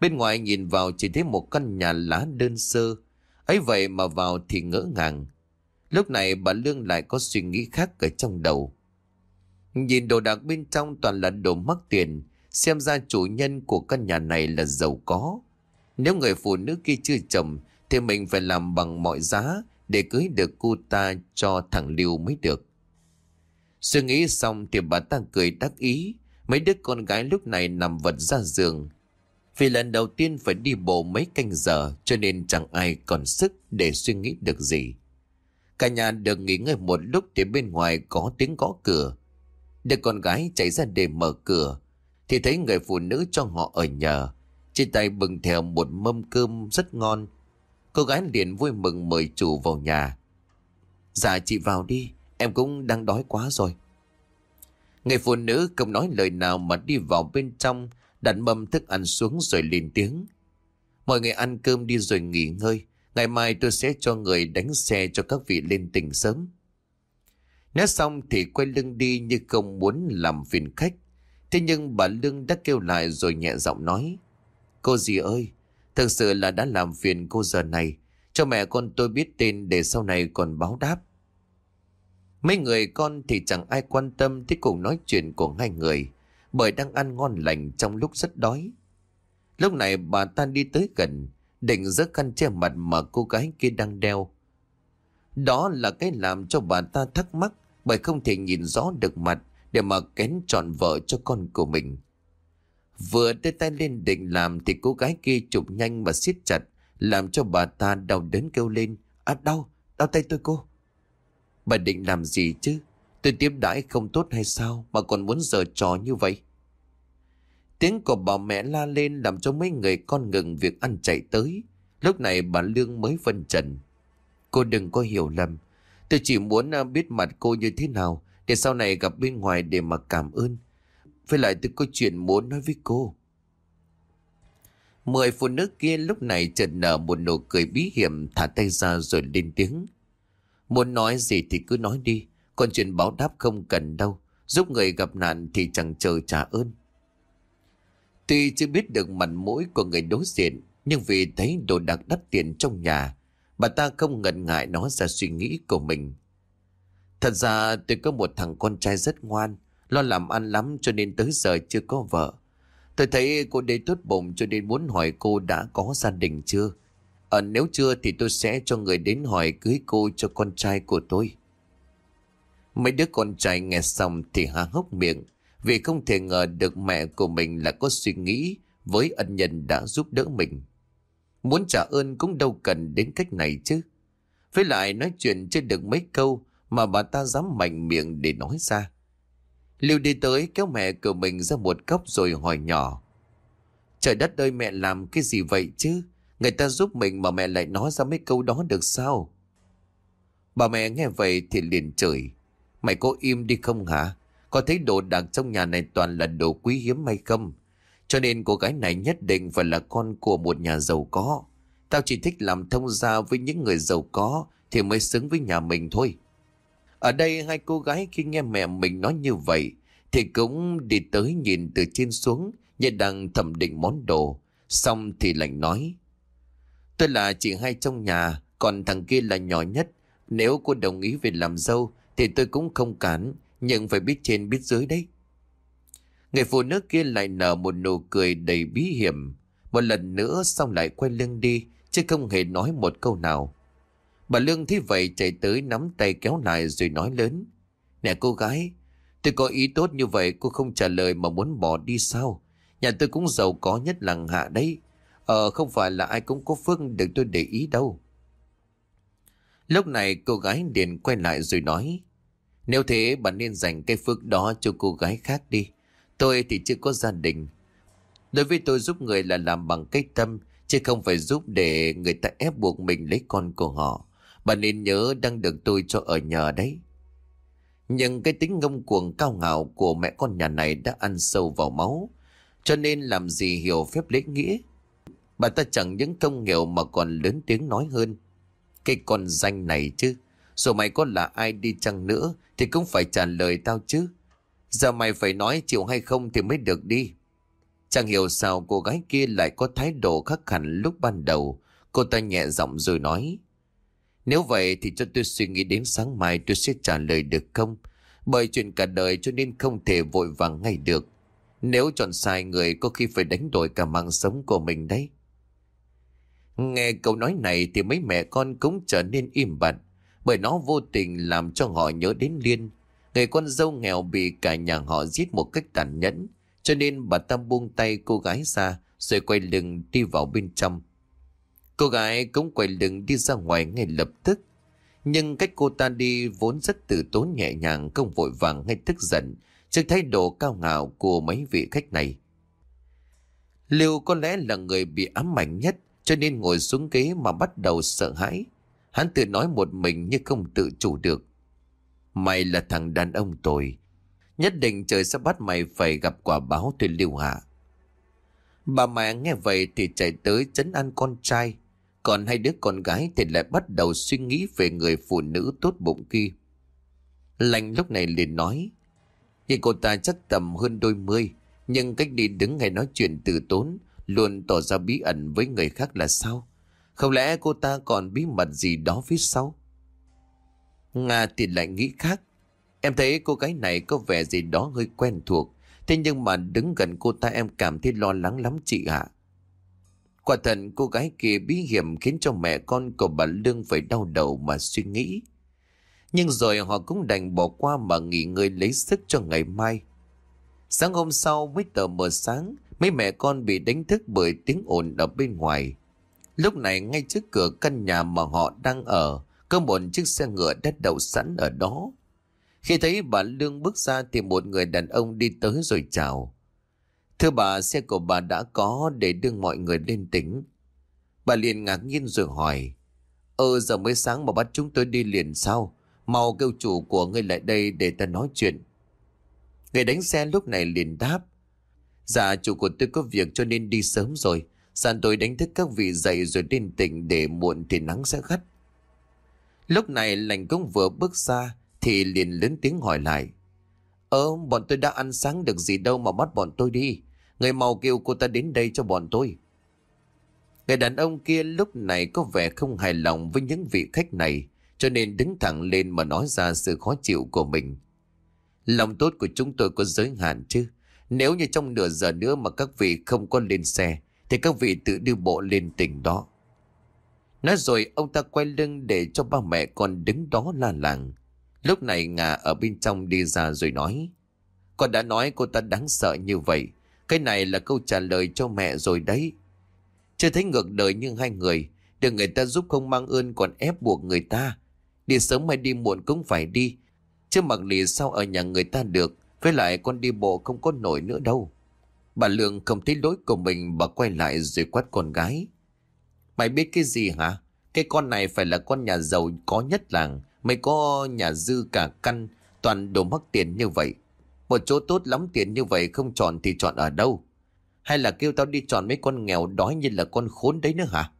Bên ngoài nhìn vào chỉ thấy một căn nhà lá đơn sơ. Ấy vậy mà vào thì ngỡ ngàng. Lúc này bà Lương lại có suy nghĩ khác ở trong đầu. Nhìn đồ đạc bên trong toàn là đồ mắc tiền. Xem ra chủ nhân của căn nhà này là giàu có. Nếu người phụ nữ kia chưa chồng, Thì mình phải làm bằng mọi giá Để cưới được cô ta cho thằng Lưu mới được. Suy nghĩ xong thì bà ta cười đắc ý. Mấy đứa con gái lúc này nằm vật ra giường. Vì lần đầu tiên phải đi bộ mấy canh giờ, Cho nên chẳng ai còn sức để suy nghĩ được gì. Cả nhà được nghỉ ngơi một lúc thì bên ngoài có tiếng gõ cửa. Đứa con gái chạy ra để mở cửa. Thì thấy người phụ nữ cho họ ở nhờ Trên tay bừng theo một mâm cơm rất ngon. Cô gái liền vui mừng mời chủ vào nhà. Dạ chị vào đi, Em cũng đang đói quá rồi. Người phụ nữ không nói lời nào mà đi vào bên trong, Đặt mâm thức ăn xuống rồi lên tiếng. Mọi người ăn cơm đi rồi nghỉ ngơi. Ngày mai tôi sẽ cho người đánh xe cho các vị lên tỉnh sớm. Nói xong thì quay lưng đi như không muốn làm phiền khách. Thế nhưng bà Lương đã kêu lại rồi nhẹ giọng nói. Cô dì ơi, thực sự là đã làm phiền cô giờ này. Cho mẹ con tôi biết tên để sau này còn báo đáp. Mấy người con thì chẳng ai quan tâm tới cùng nói chuyện của hai người. Bởi đang ăn ngon lành trong lúc rất đói. Lúc này bà ta đi tới gần, định giấc khăn che mặt mà cô gái kia đang đeo. Đó là cái làm cho bà ta thắc mắc bởi không thể nhìn rõ được mặt để mà kén trọn vợ cho con của mình. Vừa đưa tay lên định làm thì cô gái kia chụp nhanh và siết chặt làm cho bà ta đau đớn kêu lên. À đau, đau tay tôi cô. Bà định làm gì chứ? Tôi tiếp đãi không tốt hay sao mà còn muốn giờ trò như vậy? Tiếng của bà mẹ la lên làm cho mấy người con ngừng việc ăn chạy tới. Lúc này bà Lương mới phân trần. Cô đừng có hiểu lầm. Tôi chỉ muốn à, biết mặt cô như thế nào để sau này gặp bên ngoài để mà cảm ơn. Với lại tôi có chuyện muốn nói với cô. Mười phụ nữ kia lúc này chợt nở một nụ cười bí hiểm thả tay ra rồi lên tiếng. Muốn nói gì thì cứ nói đi, còn chuyện báo đáp không cần đâu. Giúp người gặp nạn thì chẳng chờ trả ơn. Tuy chưa biết được mặt mũi của người đối diện, nhưng vì thấy đồ đạc đắt tiền trong nhà, Bà ta không ngần ngại nói ra suy nghĩ của mình. Thật ra tôi có một thằng con trai rất ngoan, lo làm ăn lắm cho nên tới giờ chưa có vợ. Tôi thấy cô đây tốt bụng cho nên muốn hỏi cô đã có gia đình chưa. Ờ, nếu chưa thì tôi sẽ cho người đến hỏi cưới cô cho con trai của tôi. Mấy đứa con trai nghe xong thì há hốc miệng vì không thể ngờ được mẹ của mình là có suy nghĩ với ân nhân đã giúp đỡ mình. Muốn trả ơn cũng đâu cần đến cách này chứ. Với lại nói chuyện chưa được mấy câu mà bà ta dám mạnh miệng để nói ra. Liêu đi tới kéo mẹ của mình ra một góc rồi hỏi nhỏ. Trời đất ơi, mẹ làm cái gì vậy chứ? Người ta giúp mình mà mẹ lại nói ra mấy câu đó được sao? Bà mẹ nghe vậy thì liền chửi. Mày có im đi không hả? Có thấy đồ đạc trong nhà này toàn là đồ quý hiếm hay không? Cho nên cô gái này nhất định phải là con của một nhà giàu có. Tao chỉ thích làm thông gia với những người giàu có thì mới xứng với nhà mình thôi. Ở đây hai cô gái khi nghe mẹ mình nói như vậy thì cũng đi tới nhìn từ trên xuống như đang thẩm định món đồ. Xong thì lạnh nói. Tôi là chị hai trong nhà, còn thằng kia là nhỏ nhất. Nếu cô đồng ý về làm dâu thì tôi cũng không cản, nhưng phải biết trên biết dưới đấy. Người phụ nữ kia lại nở một nụ cười đầy bí hiểm. Một lần nữa xong lại quay lưng đi, chứ không hề nói một câu nào. Bà Lương thấy vậy chạy tới nắm tay kéo lại rồi nói lớn. Nè cô gái, tôi có ý tốt như vậy cô không trả lời mà muốn bỏ đi sao? Nhà tôi cũng giàu có nhất làng hạ đấy. Ờ không phải là ai cũng có phước được tôi để ý đâu. Lúc này cô gái liền quay lại rồi nói. Nếu thế bạn nên dành cái phước đó cho cô gái khác đi. Tôi thì chưa có gia đình. Đối với tôi giúp người là làm bằng cái tâm, chứ không phải giúp để người ta ép buộc mình lấy con của họ. Bạn nên nhớ đang được tôi cho ở nhờ đấy. Nhưng cái tính ngông cuồng cao ngạo của mẹ con nhà này đã ăn sâu vào máu. Cho nên làm gì hiểu phép lễ nghĩa. Bà ta chẳng những không nghèo mà còn lớn tiếng nói hơn. Cái con danh này chứ. Dù mày có là ai đi chăng nữa thì cũng phải trả lời tao chứ. Giờ mày phải nói chịu hay không thì mới được đi. Chẳng hiểu sao cô gái kia lại có thái độ khác hẳn lúc ban đầu. Cô ta nhẹ giọng rồi nói. Nếu vậy thì cho tôi suy nghĩ đến sáng mai tôi sẽ trả lời được không? Bởi chuyện cả đời cho nên không thể vội vàng ngay được. Nếu chọn sai người, có khi phải đánh đổi cả mạng sống của mình đấy. Nghe câu nói này thì mấy mẹ con cũng trở nên im bặt. Bởi nó vô tình làm cho họ nhớ đến Liên. Người con dâu nghèo bị cả nhà họ giết một cách tàn nhẫn. Cho nên bà ta buông tay cô gái ra, rồi quay lưng đi vào bên trong. Cô gái cũng quay lưng đi ra ngoài ngay lập tức. Nhưng cách cô ta đi vốn rất từ tốn nhẹ nhàng, không vội vàng ngay tức giận trước thái độ cao ngạo của mấy vị khách này. Lưu có lẽ là người bị ám ảnh nhất cho nên ngồi xuống ghế mà bắt đầu sợ hãi. Hắn tự nói một mình nhưng không tự chủ được. Mày là thằng đàn ông tồi. Nhất định trời sẽ bắt mày phải gặp quả báo từ Lưu Hạ. Bà mẹ nghe vậy thì chạy tới chấn an con trai. Còn hai đứa con gái thì lại bắt đầu suy nghĩ về người phụ nữ tốt bụng kia. Lành lúc này liền nói. Thì cô ta chắc tầm hơn đôi mươi. Nhưng cách đi đứng hay nói chuyện từ tốn, luôn tỏ ra bí ẩn với người khác là sao? Không lẽ cô ta còn bí mật gì đó phía sau? Nga thì lại nghĩ khác. Em thấy cô gái này có vẻ gì đó hơi quen thuộc. Thế nhưng mà đứng gần cô ta em cảm thấy lo lắng lắm chị ạ. Quả thật cô gái kia bí hiểm khiến cho mẹ con của bà Lương phải đau đầu mà suy nghĩ. Nhưng rồi họ cũng đành bỏ qua mà nghỉ ngơi lấy sức cho ngày mai. Sáng hôm sau mới tờ mờ sáng, mấy mẹ con bị đánh thức bởi tiếng ồn ở bên ngoài. Lúc này ngay trước cửa căn nhà mà họ đang ở, có một chiếc xe ngựa đã đậu sẵn ở đó. Khi thấy bà Lương bước ra thì một người đàn ông đi tới rồi chào. Thưa bà, xe của bà đã có để đưa mọi người lên tỉnh. Bà liền ngạc nhiên rồi hỏi. Ơ giờ mới sáng mà bắt chúng tôi đi liền sao? Mau kêu chủ của ngươi lại đây để ta nói chuyện. Người đánh xe lúc này liền đáp. Dạ chủ của tôi có việc cho nên đi sớm rồi. Sàn tôi đánh thức các vị dậy rồi lên tỉnh để muộn thì nắng sẽ gắt. Lúc này lành công vừa bước ra thì liền lớn tiếng hỏi lại. Ơ bọn tôi đã ăn sáng được gì đâu mà bắt bọn tôi đi. Người mau kêu cô ta đến đây cho bọn tôi. Người đàn ông kia lúc này có vẻ không hài lòng với những vị khách này, cho nên đứng thẳng lên mà nói ra sự khó chịu của mình. Lòng tốt của chúng tôi có giới hạn chứ. Nếu như trong nửa giờ nữa mà các vị không có lên xe, thì các vị tự đi bộ lên tỉnh đó. Nói rồi ông ta quay lưng để cho ba mẹ con đứng đó la làng. Lúc này Ngà ở bên trong đi ra rồi nói. Con đã nói cô ta đáng sợ như vậy. Cái này là câu trả lời cho mẹ rồi đấy. Chưa thấy ngược đời như hai người. Được người ta giúp không mang ơn còn ép buộc người ta. Đi sớm hay đi muộn cũng phải đi. Chứ mặc lì sao ở nhà người ta được. Với lại con đi bộ không có nổi nữa đâu. Bà Lương không thấy lỗi của mình bà quay lại rồi quát con gái. Mày biết cái gì hả? Cái con này phải là con nhà giàu có nhất làng. Mày có nhà dư cả căn, toàn đồ mắc tiền như vậy. Một chỗ tốt lắm tiền như vậy không chọn thì chọn ở đâu? Hay là kêu tao đi chọn mấy con nghèo đói như là con khốn đấy nữa hả?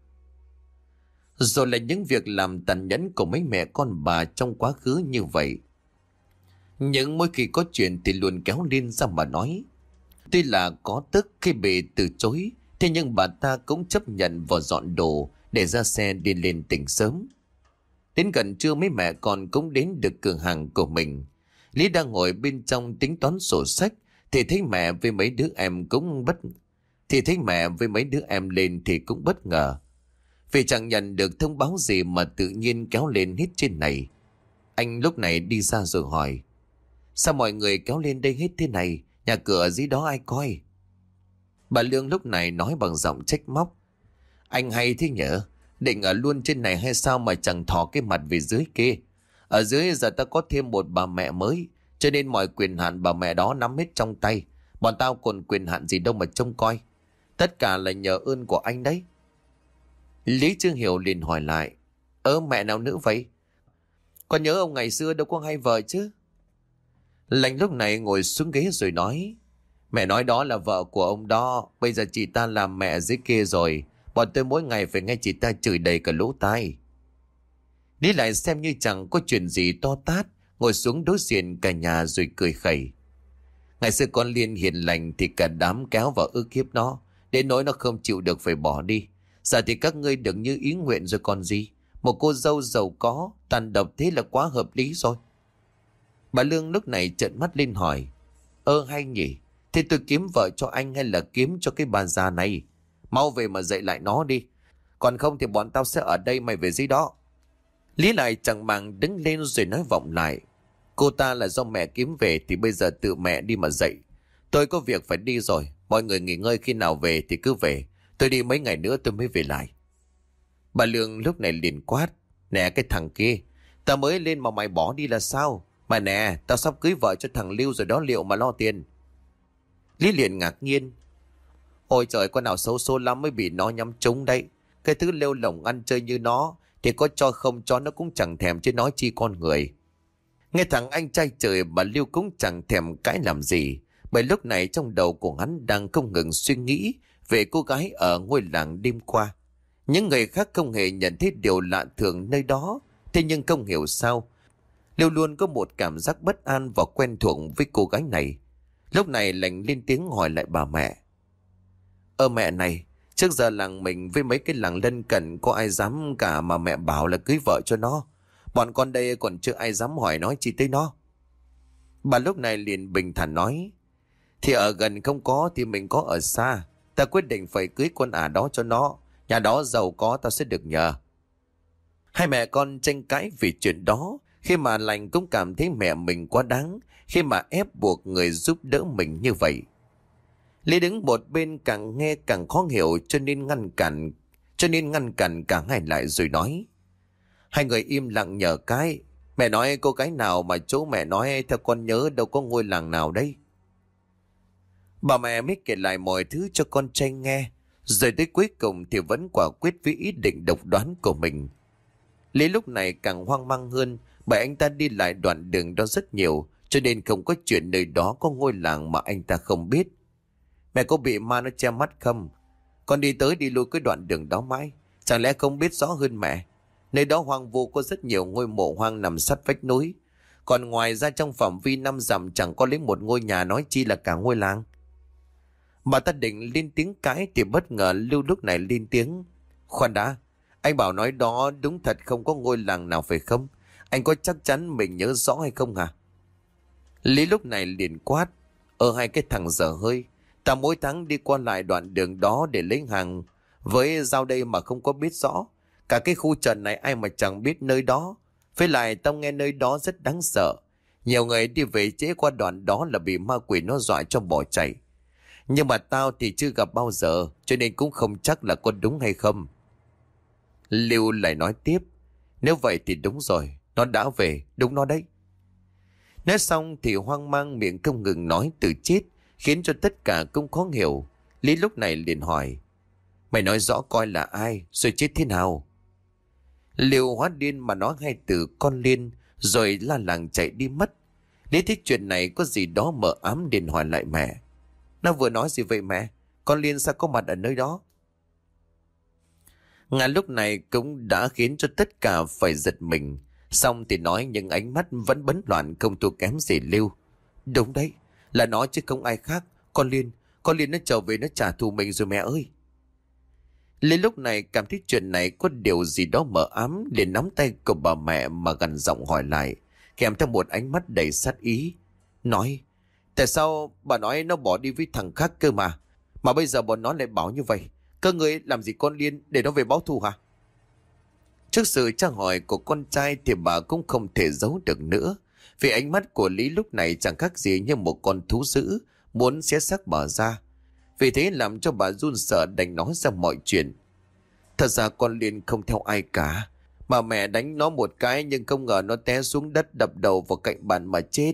Rồi là những việc làm tàn nhẫn của mấy mẹ con bà trong quá khứ như vậy. Nhưng mỗi khi có chuyện thì luôn kéo lên ra mà nói. Tuy là có tức khi bị từ chối, thế nhưng bà ta cũng chấp nhận vào dọn đồ để ra xe đi lên tỉnh sớm. Đến gần trưa mấy mẹ con cũng đến được cửa hàng của mình. Lý đang ngồi bên trong tính toán sổ sách, thì thấy mẹ với mấy đứa em cũng bất, thì thấy mẹ với mấy đứa em lên thì cũng bất ngờ. Vì chẳng nhận được thông báo gì mà tự nhiên kéo lên hết trên này. Anh lúc này đi ra rồi hỏi. Sao mọi người kéo lên đây hết thế này? Nhà cửa dưới đó ai coi? Bà Lương lúc này nói bằng giọng trách móc. Anh hay thế nhở? Định ở luôn trên này hay sao mà chẳng thò cái mặt về dưới kia? Ở dưới giờ ta có thêm một bà mẹ mới, cho nên mọi quyền hạn bà mẹ đó nắm hết trong tay. Bọn tao còn quyền hạn gì đâu mà trông coi. Tất cả là nhờ ơn của anh đấy. Lý Trương Hiểu liền hỏi lại. Ơ mẹ nào nữ vậy? Con nhớ ông ngày xưa đâu có hai vợ chứ? Lành lúc này ngồi xuống ghế rồi nói. Mẹ nói đó là vợ của ông đó. Bây giờ chị ta làm mẹ dưới kia rồi. Bọn tôi mỗi ngày phải nghe chị ta chửi đầy cả lỗ tai. Lý lại xem như chẳng có chuyện gì to tát. Ngồi xuống đối diện cả nhà rồi cười khẩy. Ngày xưa con Liên hiền lành thì cả đám kéo vào ức hiếp nó. Đến nỗi nó không chịu được phải bỏ đi. Giờ thì các ngươi đừng như ý nguyện rồi còn gì. Một cô dâu giàu có, tàn độc thế là quá hợp lý rồi. Bà Lương lúc này trợn mắt lên hỏi. Ơ hay nhỉ? thì tôi kiếm vợ cho anh hay là kiếm cho cái bà già này? Mau về mà dạy lại nó đi. Còn không thì bọn tao sẽ ở đây mày về dưới đó. Lý lại chẳng màng đứng lên rồi nói vọng lại. Cô ta là do mẹ kiếm về thì bây giờ tự mẹ đi mà dậy. Tôi có việc phải đi rồi. Mọi người nghỉ ngơi khi nào về thì cứ về. Tôi đi mấy ngày nữa tôi mới về lại. Bà Lương lúc này liền quát. Nè cái thằng kia. Tao mới lên mà mày bỏ đi là sao? Mà nè, tao sắp cưới vợ cho thằng Lưu rồi đó liệu mà lo tiền. Lý liền ngạc nhiên. Ôi trời, con nào xấu số lắm mới bị nó nhắm trúng đấy, Cái thứ lêu lỏng ăn chơi như nó, thì có cho không cho nó cũng chẳng thèm chứ nói chi con người. Nghe thằng anh trai trời bà Lưu cũng chẳng thèm cãi làm gì. Bởi lúc này trong đầu của hắn đang không ngừng suy nghĩ về cô gái ở ngôi làng đêm qua. Những người khác không hề nhận thấy điều lạ thường nơi đó. Thế nhưng không hiểu sao. Lưu luôn có một cảm giác bất an và quen thuộc với cô gái này. Lúc này lành lên tiếng hỏi lại bà mẹ. Ơ mẹ này, trước giờ làng mình với mấy cái làng lân cận, có ai dám cả mà mẹ bảo là cưới vợ cho nó. Bọn con đây còn chưa ai dám hỏi nói chi tới nó. Bà lúc này liền bình thản nói. Thì ở gần không có thì mình có ở xa. Ta quyết định phải cưới con ả đó cho nó. Nhà đó giàu có ta sẽ được nhờ. Hai mẹ con tranh cãi vì chuyện đó. Khi mà lành cũng cảm thấy mẹ mình quá đáng. Khi mà ép buộc người giúp đỡ mình như vậy. Lý đứng một bên càng nghe càng khó hiểu, cho nên ngăn cản, cho nên ngăn cản cả hai lại rồi nói. Hai người im lặng nhờ cái. Mẹ nói, cô gái nào mà chú mẹ nói, theo con nhớ đâu có ngôi làng nào đây. Bà mẹ mới kể lại mọi thứ cho con trai nghe. Rồi tới cuối cùng thì vẫn quả quyết với ý định độc đoán của mình. Lý lúc này càng hoang mang hơn bởi anh ta đi lại đoạn đường đó rất nhiều, cho nên không có chuyện nơi đó có ngôi làng mà anh ta không biết. Mẹ có bị ma nó che mắt không? Con đi tới đi lui cái đoạn đường đó mãi. Chẳng lẽ không biết rõ hơn mẹ? Nơi đó hoang vu có rất nhiều ngôi mộ hoang nằm sát vách núi. Còn ngoài ra trong phạm vi năm dặm chẳng có lấy một ngôi nhà nói chi là cả ngôi làng. Bà ta định lên tiếng cãi thì bất ngờ lưu lúc này lên tiếng. Khoan đã, anh bảo nói đó đúng thật không có ngôi làng nào phải không? Anh có chắc chắn mình nhớ rõ hay không hả? Lý lúc này liền quát. Ở hai cái thằng dở hơi. Ta mỗi tháng đi qua lại đoạn đường đó để lấy hàng. Với giao đây mà không có biết rõ. Cả cái khu trần này ai mà chẳng biết nơi đó. Với lại tao nghe nơi đó rất đáng sợ. Nhiều người đi về chế qua đoạn đó là bị ma quỷ nó dọa cho bỏ chạy. Nhưng mà tao thì chưa gặp bao giờ, cho nên cũng không chắc là có đúng hay không. Lưu lại nói tiếp. Nếu vậy thì đúng rồi. Nó đã về. Đúng nó đấy. Nói xong thì hoang mang miệng không ngừng nói từ chết khiến cho tất cả cũng khó hiểu. Lý lúc này liền hỏi. Mày nói rõ coi là ai rồi chết thế nào? Liều hóa điên mà nói hai từ con liên rồi la làng chạy đi mất. Lý thích chuyện này có gì đó mở ám liền hỏi lại mẹ. Nó vừa nói gì vậy mẹ? Con liên sao có mặt ở nơi đó? Ngà lúc này cũng đã khiến cho tất cả phải giật mình. Xong thì nói những ánh mắt vẫn bấn loạn không thua kém gì lưu. Đúng đấy, là nó chứ không ai khác. Con Liên, con Liên nó trở về nó trả thù mình rồi mẹ ơi. Lên lúc này cảm thấy chuyện này có điều gì đó mờ ám liền nắm tay của bà mẹ mà gần giọng hỏi lại, kèm theo một ánh mắt đầy sát ý. Nói, tại sao bà nói nó bỏ đi với thằng khác cơ mà, mà bây giờ bọn nó lại bảo như vậy. Cơ người làm gì con Liên để nó về báo thù hả? Trước sự tra hỏi của con trai thì bà cũng không thể giấu được nữa. Vì ánh mắt của Lý lúc này chẳng khác gì như một con thú dữ, muốn xé xác bà ra. Vì thế làm cho bà run sợ đánh nó ra mọi chuyện. Thật ra con Liên không theo ai cả. Mà mẹ đánh nó một cái nhưng không ngờ nó té xuống đất đập đầu vào cạnh bàn mà chết.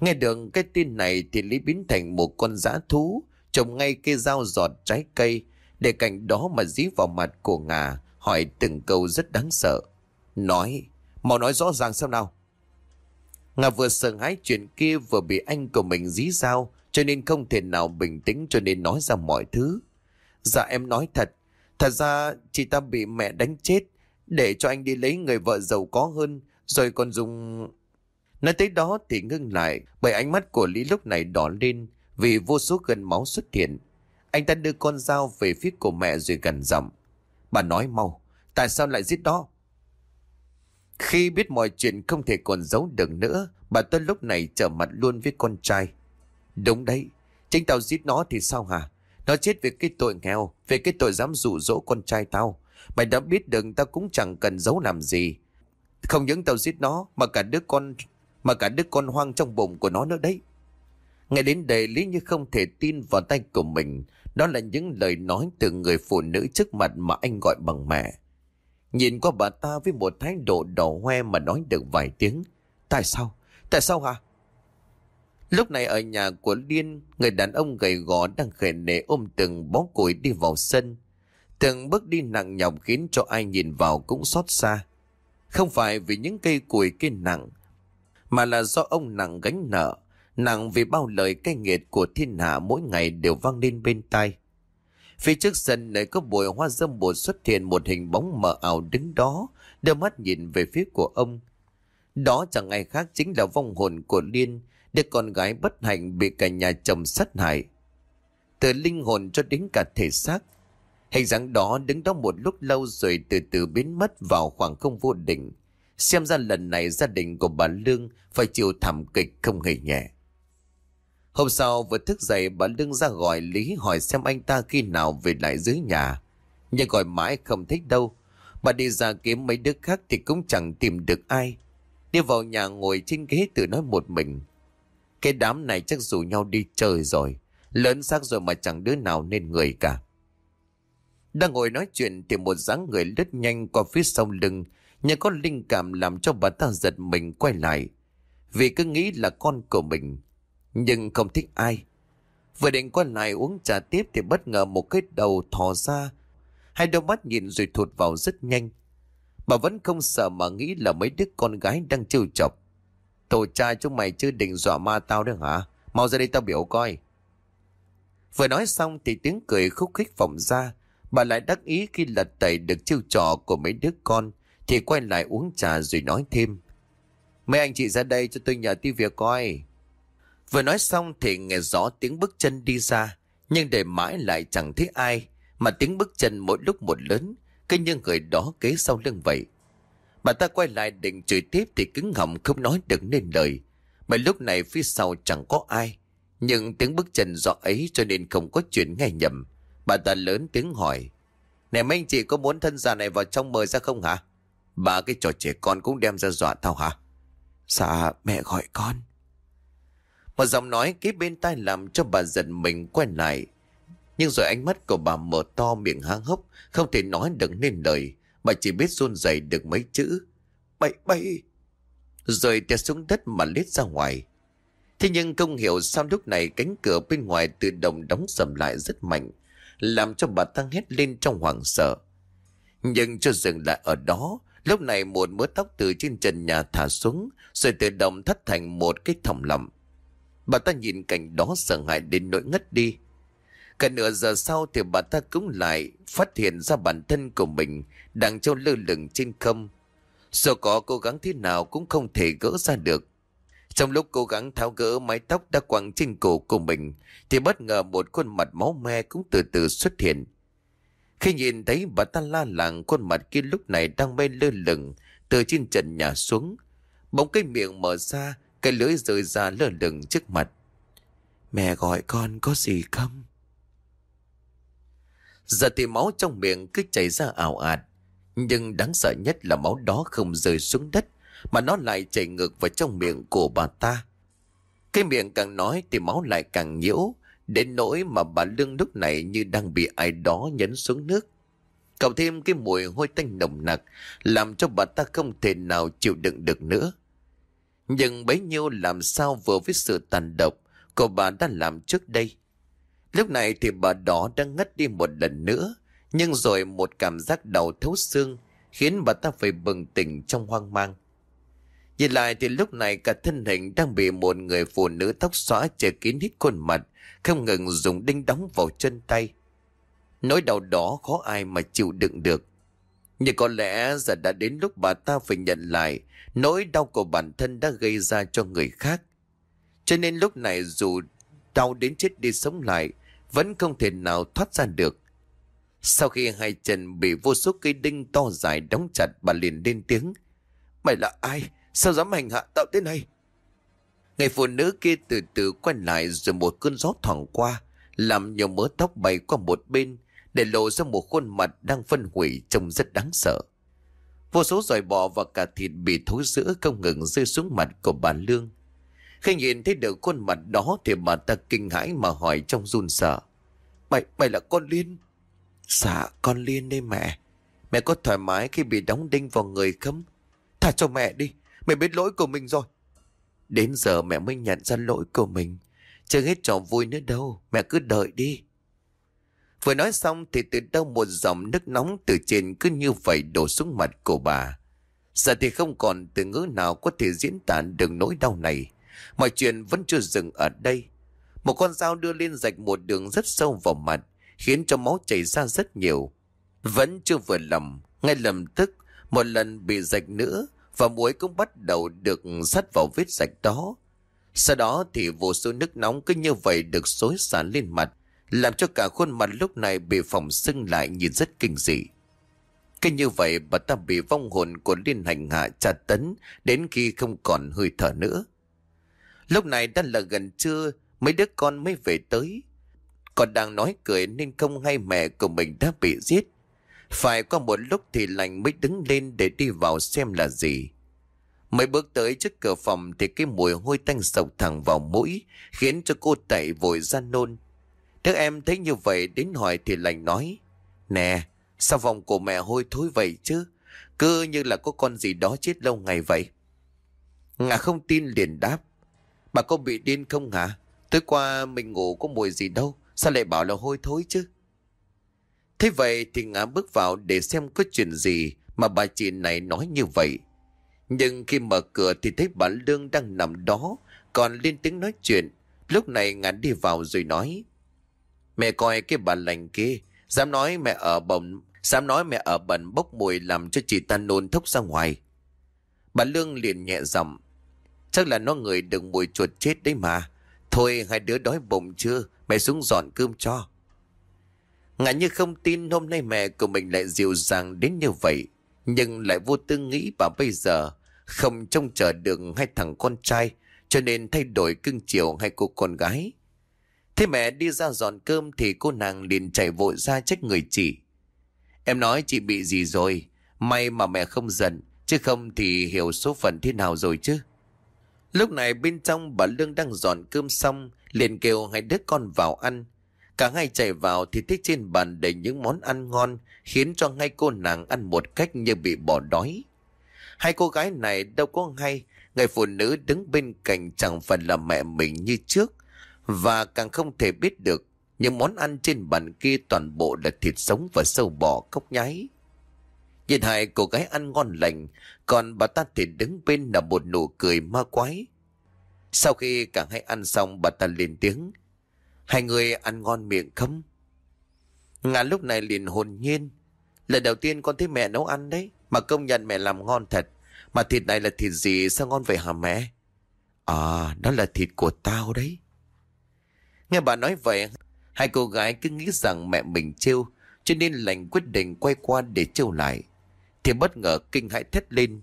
Nghe được cái tin này thì Lý biến thành một con dã thú, trồng ngay cây dao giọt trái cây, để cạnh đó mà dí vào mặt của ngà, hỏi từng câu rất đáng sợ. Nói, mau nói rõ ràng xem nào. Ngà vừa sợ hãi chuyện kia vừa bị anh của mình dí dao, cho nên không thể nào bình tĩnh cho nên nói ra mọi thứ. Dạ em nói thật, thật ra chị ta bị mẹ đánh chết, để cho anh đi lấy người vợ giàu có hơn, rồi còn dùng... Nói tới đó thì ngưng lại, bởi ánh mắt của Lý lúc này đỏ lên, vì vô số gần máu xuất hiện. Anh ta đưa con dao về phía của mẹ rồi gần giọng. Bà nói mau, tại sao lại giết đó? Khi biết mọi chuyện không thể còn giấu được nữa, bà Tuân lúc này trở mặt luôn với con trai. Đúng đấy, chính tao giết nó thì sao hả? Nó chết vì cái tội nghèo, vì cái tội dám dụ dỗ con trai tao. Mày đã biết được tao cũng chẳng cần giấu làm gì. Không những tao giết nó mà cả đứa con mà cả đứa con hoang trong bụng của nó nữa đấy. Ngay đến đây Lý như không thể tin vào tay của mình. Đó là những lời nói từ người phụ nữ trước mặt mà anh gọi bằng mẹ. Nhìn qua bà ta với một thái độ đỏ hoe mà nói được vài tiếng. Tại sao? Tại sao hả? Lúc này ở nhà của Liên, người đàn ông gầy gò đang khề nề ôm từng bó củi đi vào sân. Từng bước đi nặng nhọc khiến cho ai nhìn vào cũng xót xa. Không phải vì những cây củi kia nặng, mà là do ông nặng gánh nợ, nặng vì bao lời cay nghiệt của thiên hạ mỗi ngày đều vang lên bên tai. Phía trước sân lại có bụi hoa dâm bột xuất hiện một hình bóng mờ ảo đứng đó, đưa mắt nhìn về phía của ông. Đó chẳng ai khác chính là vong hồn của Liên, đứa con gái bất hạnh bị cả nhà chồng sát hại. Từ linh hồn cho đến cả thể xác, hình dáng đó đứng đó một lúc lâu rồi từ từ biến mất vào khoảng không vô định. Xem ra lần này gia đình của bà Lương phải chịu thảm kịch không hề nhẹ. Hôm sau, vừa thức dậy, bà Lương ra gọi Lý hỏi xem anh ta khi nào về lại dưới nhà. Nhưng gọi mãi không thích đâu. Bà đi ra kiếm mấy đứa khác thì cũng chẳng tìm được ai. Đi vào nhà ngồi trên ghế tự nói một mình. Cái đám này chắc rủ nhau đi chơi rồi. Lớn xác rồi mà chẳng đứa nào nên người cả. Đang ngồi nói chuyện thì một dáng người lướt nhanh qua phía sau lưng, nhưng có linh cảm làm cho bà ta giật mình quay lại. Vì cứ nghĩ là con của mình. Nhưng không thích ai. Vừa định quay lại uống trà tiếp thì bất ngờ một cái đầu thò ra. Hai đôi mắt nhìn rồi thụt vào rất nhanh. Bà vẫn không sợ mà nghĩ là mấy đứa con gái đang trêu chọc. Tổ cha chúng mày chưa định dọa ma tao được hả? Mau ra đây tao biểu coi. Vừa nói xong thì tiếng cười khúc khích vọng ra. Bà lại đắc ý khi lật tẩy được chiêu trò của mấy đứa con. Thì quay lại uống trà rồi nói thêm. Mấy anh chị ra đây cho tôi nhờ tí việc coi. Vừa nói xong thì nghe rõ tiếng bước chân đi ra. Nhưng để mãi lại chẳng thấy ai. Mà tiếng bước chân mỗi lúc một lớn. Cứ như người đó kế sau lưng vậy. Bà ta quay lại định chửi tiếp thì cứng họng không nói được nên lời. Mà lúc này phía sau chẳng có ai. Nhưng tiếng bước chân rõ ấy cho nên không có chuyện nghe nhầm. Bà ta lớn tiếng hỏi. Này mấy anh chị có muốn thân già này vào trong mời ra không hả? Bà cái trò trẻ con cũng đem ra dọa tao hả? Dạ mẹ gọi con. Một giọng nói kế bên tai làm cho bà giận mình quen lại. Nhưng rồi ánh mắt của bà mở to miệng há hốc, không thể nói được nên lời. Bà chỉ biết run rẩy được mấy chữ. Bậy bậy. Rồi té xuống đất mà lết ra ngoài. Thế nhưng không hiểu sao lúc này cánh cửa bên ngoài tự động đóng sầm lại rất mạnh, làm cho bà tăng hét lên trong hoảng sợ. Nhưng cho dừng lại ở đó, lúc này một mớ tóc từ trên trần nhà thả xuống, rồi tự động thất thành một cái thòng lọng. Bà ta nhìn cảnh đó sợ hãi đến nỗi ngất đi. Cả nửa giờ sau thì bà ta cũng lại phát hiện ra bản thân của mình đang treo lơ lửng trên không. Dù có cố gắng thế nào cũng không thể gỡ ra được. Trong lúc cố gắng tháo gỡ mái tóc đã quăng trên cổ của mình thì bất ngờ một khuôn mặt máu me cũng từ từ xuất hiện. Khi nhìn thấy bà ta la làng khuôn mặt kia lúc này đang mê lơ lửng từ trên trần nhà xuống. bóng cái miệng mở ra, cái lưỡi rời ra lơ lửng trước mặt. Mẹ gọi con có gì không? Giờ thì máu trong miệng cứ chảy ra ảo ạt. Nhưng đáng sợ nhất là máu đó không rơi xuống đất mà nó lại chảy ngược vào trong miệng của bà ta. Cái miệng càng nói thì máu lại càng nhiễu, đến nỗi mà bà Lương lúc này như đang bị ai đó nhấn xuống nước. Cộng thêm cái mùi hôi tanh nồng nặc làm cho bà ta không thể nào chịu đựng được nữa. Nhưng bấy nhiêu làm sao vừa với sự tàn độc của bà đã làm trước đây. Lúc này thì bà đó đang ngất đi một lần nữa, nhưng rồi một cảm giác đau thấu xương khiến bà ta phải bừng tỉnh trong hoang mang. Nhìn lại thì lúc này cả thân hình đang bị một người phụ nữ tóc xóa che kín hết khuôn mặt, không ngừng dùng đinh đóng vào chân tay. Nỗi đau đó khó ai mà chịu đựng được. Nhưng có lẽ giờ đã đến lúc bà ta phải nhận lại nỗi đau của bản thân đã gây ra cho người khác. Cho nên lúc này dù đau đến chết đi sống lại, vẫn không thể nào thoát ra được. Sau khi hai chân bị vô số cây đinh to dài đóng chặt bà liền lên tiếng. Mày là ai? Sao dám hành hạ tạo thế này? Người phụ nữ kia từ từ quay lại rồi một cơn gió thoảng qua, làm nhiều mớ tóc bay qua một bên, để lộ ra một khuôn mặt đang phân hủy trông rất đáng sợ. Vô số dòi bò và cả thịt bị thối rữa không ngừng rơi xuống mặt của bà Lương. Khi nhìn thấy được khuôn mặt đó thì bà ta kinh hãi mà hỏi trong run sợ. Mày, mày là con Liên? Dạ, con Liên đây mẹ. Mẹ có thoải mái khi bị đóng đinh vào người không? Thả cho mẹ đi, mẹ biết lỗi của mình rồi. Đến giờ mẹ mới nhận ra lỗi của mình. Chưa hết trò vui nữa đâu, mẹ cứ đợi đi. Vừa nói xong thì từ đâu một dòng nước nóng từ trên cứ như vậy đổ xuống mặt của bà. Giờ thì không còn từ ngữ nào có thể diễn tả được nỗi đau này. Mọi chuyện vẫn chưa dừng ở đây. Một con dao đưa lên rạch một đường rất sâu vào mặt, khiến cho máu chảy ra rất nhiều. Vẫn chưa vừa lầm, ngay lập tức, một lần bị rạch nữa, và muối cũng bắt đầu được sắt vào vết rạch đó. Sau đó thì vô số nước nóng cứ như vậy được xối xả lên mặt, làm cho cả khuôn mặt lúc này bị phỏng sưng lại nhìn rất kinh dị. Cái như vậy bà ta bị vong hồn của liên hành hạ tra tấn đến khi không còn hơi thở nữa. Lúc này đã là gần trưa, mấy đứa con mới về tới. Còn đang nói cười nên không hay mẹ của mình đã bị giết. Phải qua một lúc thì lành mới đứng lên để đi vào xem là gì. Mới bước tới trước cửa phòng thì cái mùi hôi tanh sộc thẳng vào mũi, khiến cho cô tẩy vội ra nôn. Các em thấy như vậy đến hỏi thì lành nói, Nè, sao vòng của mẹ hôi thối vậy chứ? Cứ như là có con gì đó chết lâu ngày vậy. Ngà không tin liền đáp, Bà có bị điên không hả? Tối qua mình ngủ có mùi gì đâu, sao lại bảo là hôi thối chứ? Thế vậy thì ngã bước vào để xem có chuyện gì mà bà chị này nói như vậy. Nhưng khi mở cửa thì thấy bà Lương đang nằm đó, còn lên tiếng nói chuyện. Lúc này ngã đi vào rồi nói. Mẹ coi cái bà lành kia, dám nói mẹ ở bồng, dám nói mẹ ở bẩn bốc mùi làm cho chị ta nôn thốc ra ngoài. Bà Lương liền nhẹ giọng. Chắc là nó người đừng mùi chuột chết đấy mà. Thôi hai đứa đói bụng chưa, mẹ xuống dọn cơm cho. Ngã như không tin hôm nay mẹ của mình lại dịu dàng đến như vậy. Nhưng lại vô tư nghĩ bà bây giờ không trông chờ được hai thằng con trai cho nên thay đổi cưng chiều hai cô con gái. Thế mẹ đi ra dọn cơm thì cô nàng liền chạy vội ra trách người chị. Em nói chị bị gì rồi, may mà mẹ không giận, chứ không thì hiểu số phận thế nào rồi chứ. Lúc này bên trong bà Lương đang dọn cơm xong, liền kêu hai đứa con vào ăn. Cả hai chạy vào thì thấy trên bàn đầy những món ăn ngon, khiến cho ngay cô nàng ăn một cách như bị bỏ đói. Hai cô gái này đâu có hay, người phụ nữ đứng bên cạnh chẳng phải là mẹ mình như trước, và càng không thể biết được những món ăn trên bàn kia toàn bộ là thịt sống và sâu bò cốc nháy. Nhìn hai cô gái ăn ngon lành, còn bà ta thì đứng bên là một nụ cười ma quái. Sau khi cả hai ăn xong bà ta lên tiếng. Hai người ăn ngon miệng không? Ngà lúc này liền hồn nhiên. Lần đầu tiên con thấy mẹ nấu ăn đấy. Mà công nhận mẹ làm ngon thật. Mà thịt này là thịt gì sao ngon vậy hả mẹ? À, đó là thịt của tao đấy. Nghe bà nói vậy, hai cô gái cứ nghĩ rằng mẹ mình trêu, cho nên lành quyết định quay qua để trêu lại. Thì bất ngờ kinh hãi thét lên.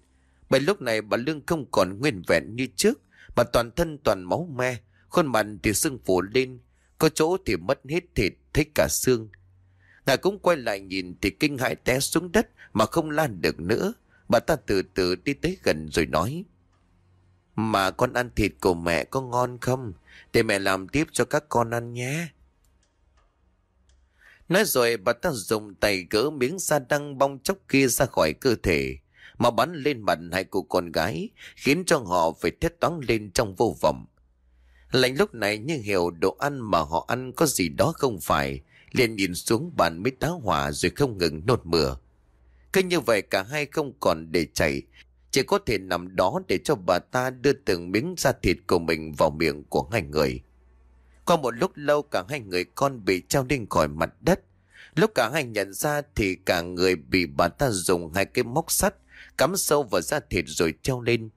Bởi lúc này bà Lương không còn nguyên vẹn như trước, mà toàn thân toàn máu me, khuôn mặt thì sưng phủ lên, có chỗ thì mất hết thịt, thấy cả xương. Ngài cũng quay lại nhìn thì kinh hãi té xuống đất mà không lan được nữa, Bà ta từ từ đi tới gần rồi nói. Mà con ăn thịt của mẹ có ngon không? Để mẹ làm tiếp cho các con ăn nhé. Nói rồi, bà ta dùng tay gỡ miếng da đăng bong chóc kia ra khỏi cơ thể, mà bắn lên mặt hai cô con gái, khiến cho họ phải thét toáng lên trong vô vọng. Lạnh lúc này như hiểu đồ ăn mà họ ăn có gì đó không phải, liền nhìn xuống bàn mới tá hỏa rồi không ngừng nôn mửa. Cứ như vậy cả hai không còn để chạy chỉ có thể nằm đó để cho bà ta đưa từng miếng da thịt của mình vào miệng của hai người. Qua một lúc lâu cả hai người con bị treo lên khỏi mặt đất. Lúc cả hai nhận ra thì cả người bị bà ta dùng hai cái móc sắt cắm sâu vào da thịt rồi treo lên.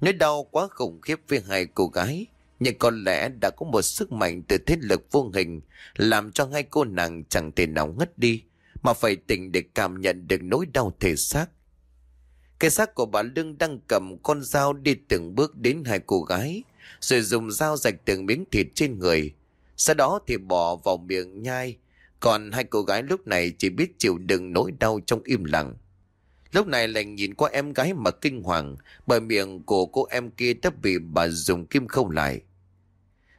Nỗi đau quá khủng khiếp với hai cô gái, nhưng có lẽ đã có một sức mạnh từ thế lực vô hình làm cho hai cô nàng chẳng thể nào ngất đi, mà phải tỉnh để cảm nhận được nỗi đau thể xác. Cái xác của bà Lương đang cầm con dao đi từng bước đến hai cô gái, rồi dùng dao rạch từng miếng thịt trên người. Sau đó thì bỏ vào miệng nhai, còn hai cô gái lúc này chỉ biết chịu đựng nỗi đau trong im lặng. Lúc này lành nhìn qua em gái mà kinh hoàng bởi miệng của cô em kia đã bị bà dùng kim không lại.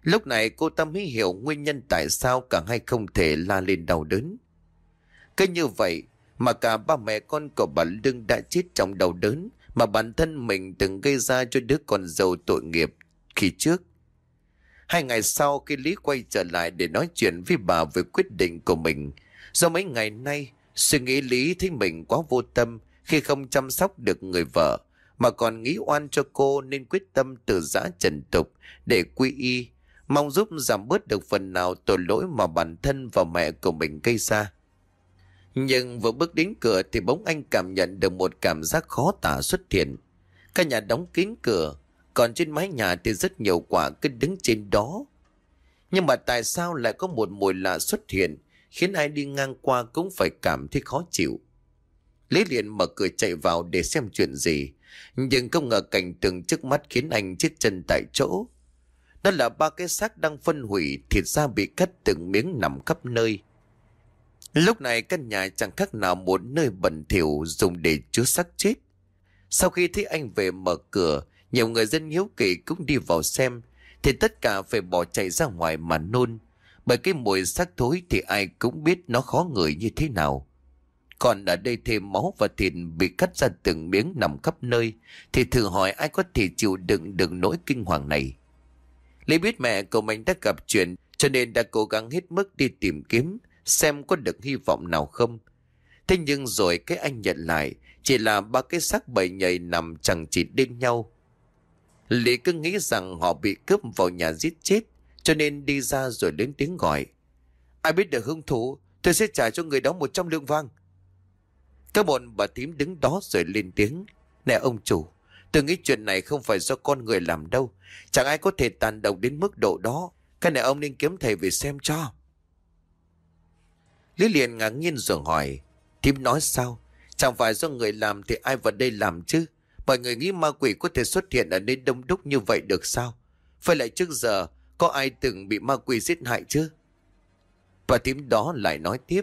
Lúc này cô ta mới hiểu nguyên nhân tại sao cả hai không thể la lên đau đớn. Cứ như vậy mà cả ba mẹ con của bà Lương đã chết trong đau đớn mà bản thân mình từng gây ra cho đứa con dâu tội nghiệp khi trước. Hai ngày sau khi Lý quay trở lại để nói chuyện với bà về quyết định của mình, do mấy ngày nay suy nghĩ Lý thấy mình quá vô tâm khi không chăm sóc được người vợ, mà còn nghĩ oan cho cô nên quyết tâm từ giã trần tục để quy y, mong giúp giảm bớt được phần nào tội lỗi mà bản thân và mẹ của mình gây ra. Nhưng vừa bước đến cửa thì bỗng anh cảm nhận được một cảm giác khó tả xuất hiện. Căn nhà đóng kín cửa, còn trên mái nhà thì rất nhiều quả cứ đứng trên đó. Nhưng mà tại sao lại có một mùi lạ xuất hiện khiến ai đi ngang qua cũng phải cảm thấy khó chịu. Lý liền mở cửa chạy vào để xem chuyện gì. Nhưng không ngờ cảnh tượng trước mắt khiến anh chết chân tại chỗ. Đó là ba cái xác đang phân hủy, thịt da bị cắt từng miếng nằm khắp nơi. Lúc này căn nhà chẳng khác nào một nơi bẩn thỉu dùng để chứa xác chết. Sau khi thấy anh về mở cửa, nhiều người dân hiếu kỳ cũng đi vào xem, thì tất cả phải bỏ chạy ra ngoài mà nôn. Bởi cái mùi xác thối thì ai cũng biết nó khó ngửi như thế nào. Còn ở đây thêm máu và thịt bị cắt ra từng miếng nằm khắp nơi, thì thử hỏi ai có thể chịu đựng được nỗi kinh hoàng này. Lý biết mẹ của mình đã gặp chuyện, cho nên đã cố gắng hết mức đi tìm kiếm, xem có được hy vọng nào không. Thế nhưng rồi cái anh nhận lại, chỉ là ba cái xác bầy nhầy nằm chẳng chỉ đinh nhau. Lý cứ nghĩ rằng họ bị cướp vào nhà giết chết, cho nên đi ra rồi đến tiếng gọi. Ai biết được hung thủ, tôi sẽ trả cho người đó một trăm lượng vàng. Các bọn bà tím đứng đó rồi lên tiếng. Nè ông chủ, tôi nghĩ chuyện này không phải do con người làm đâu. Chẳng ai có thể tàn độc đến mức độ đó. Cái này ông nên kiếm thầy về xem cho. Lý liền ngạc nhiên rồi hỏi. Thím nói sao? Chẳng phải do người làm thì ai vào đây làm chứ? Mọi người nghĩ ma quỷ có thể xuất hiện ở nơi đông đúc như vậy được sao? Phải lại trước giờ có ai từng bị ma quỷ giết hại chứ? Và thím đó lại nói tiếp.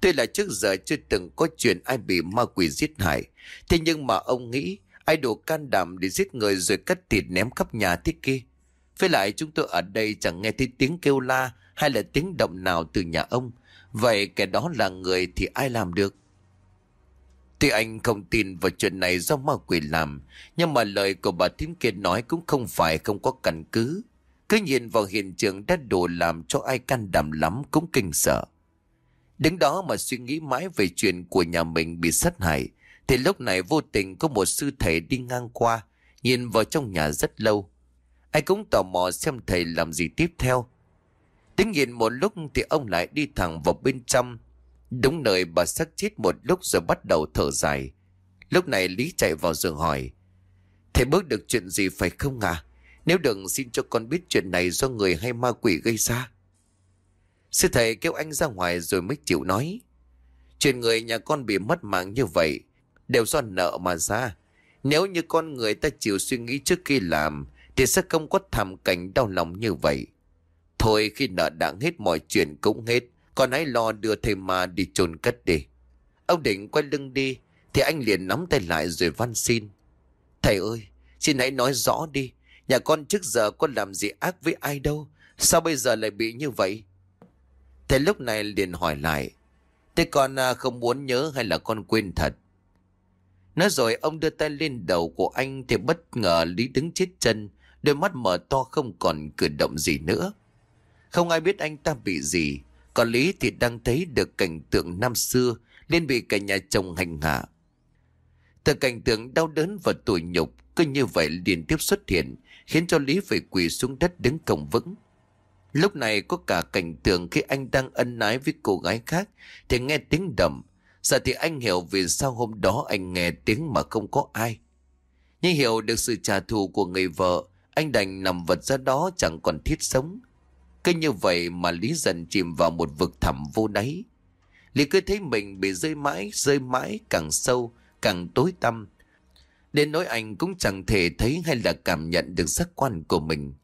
Tuy là trước giờ chưa từng có chuyện ai bị ma quỷ giết hại. Thế nhưng mà ông nghĩ ai đủ can đảm để giết người rồi cắt thịt ném khắp nhà thế kia. Với lại chúng tôi ở đây chẳng nghe thấy tiếng kêu la hay là tiếng động nào từ nhà ông. Vậy kẻ đó là người thì ai làm được? Tuy anh không tin vào chuyện này do ma quỷ làm, nhưng mà lời của bà thím kia nói cũng không phải không có căn cứ. Cứ nhìn vào hiện trường đã đủ làm cho ai can đảm lắm cũng kinh sợ. Đứng đó mà suy nghĩ mãi về chuyện của nhà mình bị sát hại, thì lúc này vô tình có một sư thầy đi ngang qua, nhìn vào trong nhà rất lâu. Ai cũng tò mò xem thầy làm gì tiếp theo. Tính nhìn một lúc thì ông lại đi thẳng vào bên trong. Đúng nơi bà sắc chết một lúc rồi bắt đầu thở dài. Lúc này Lý chạy vào giường hỏi. Thầy bước được chuyện gì phải không à? Nếu đừng xin cho con biết chuyện này do người hay ma quỷ gây ra. Sư thầy kêu anh ra ngoài rồi mới chịu nói. Chuyện người nhà con bị mất mạng như vậy đều do nợ mà ra. Nếu như con người ta chịu suy nghĩ trước khi làm thì sẽ không có thảm cảnh đau lòng như vậy. Thôi khi nợ đã hết mọi chuyện cũng hết, con hãy lo đưa thầy ma đi chôn cất đi. Ông định quay lưng đi, Thì anh liền nắm tay lại rồi van xin. Thầy ơi, xin hãy nói rõ đi. Nhà con trước giờ có làm gì ác với ai đâu. Sao bây giờ lại bị như vậy? Thầy lúc này liền hỏi lại. Thế con à, không muốn nhớ hay là con quên thật? Nói rồi ông đưa tay lên đầu của anh thì bất ngờ Lý đứng chết chân, đôi mắt mở to không còn cử động gì nữa. Không ai biết anh ta bị gì, còn Lý thì đang thấy được cảnh tượng năm xưa nên bị cả nhà chồng hành hạ. Từ cảnh tượng đau đớn và tủi nhục cứ như vậy liên tiếp xuất hiện khiến cho Lý phải quỳ xuống đất đứng cổng vững. Lúc này có cả cảnh tượng khi anh đang ân ái với cô gái khác thì nghe tiếng đầm. Giờ thì anh hiểu vì sao hôm đó anh nghe tiếng mà không có ai. Nhưng hiểu được sự trả thù của người vợ, anh đành nằm vật ra đó chẳng còn thiết sống. Cứ như vậy mà Lý dần chìm vào một vực thẳm vô đáy. Lý cứ thấy mình bị rơi mãi, rơi mãi, càng sâu, càng tối tăm. Đến nỗi anh cũng chẳng thể thấy hay là cảm nhận được giác quan của mình.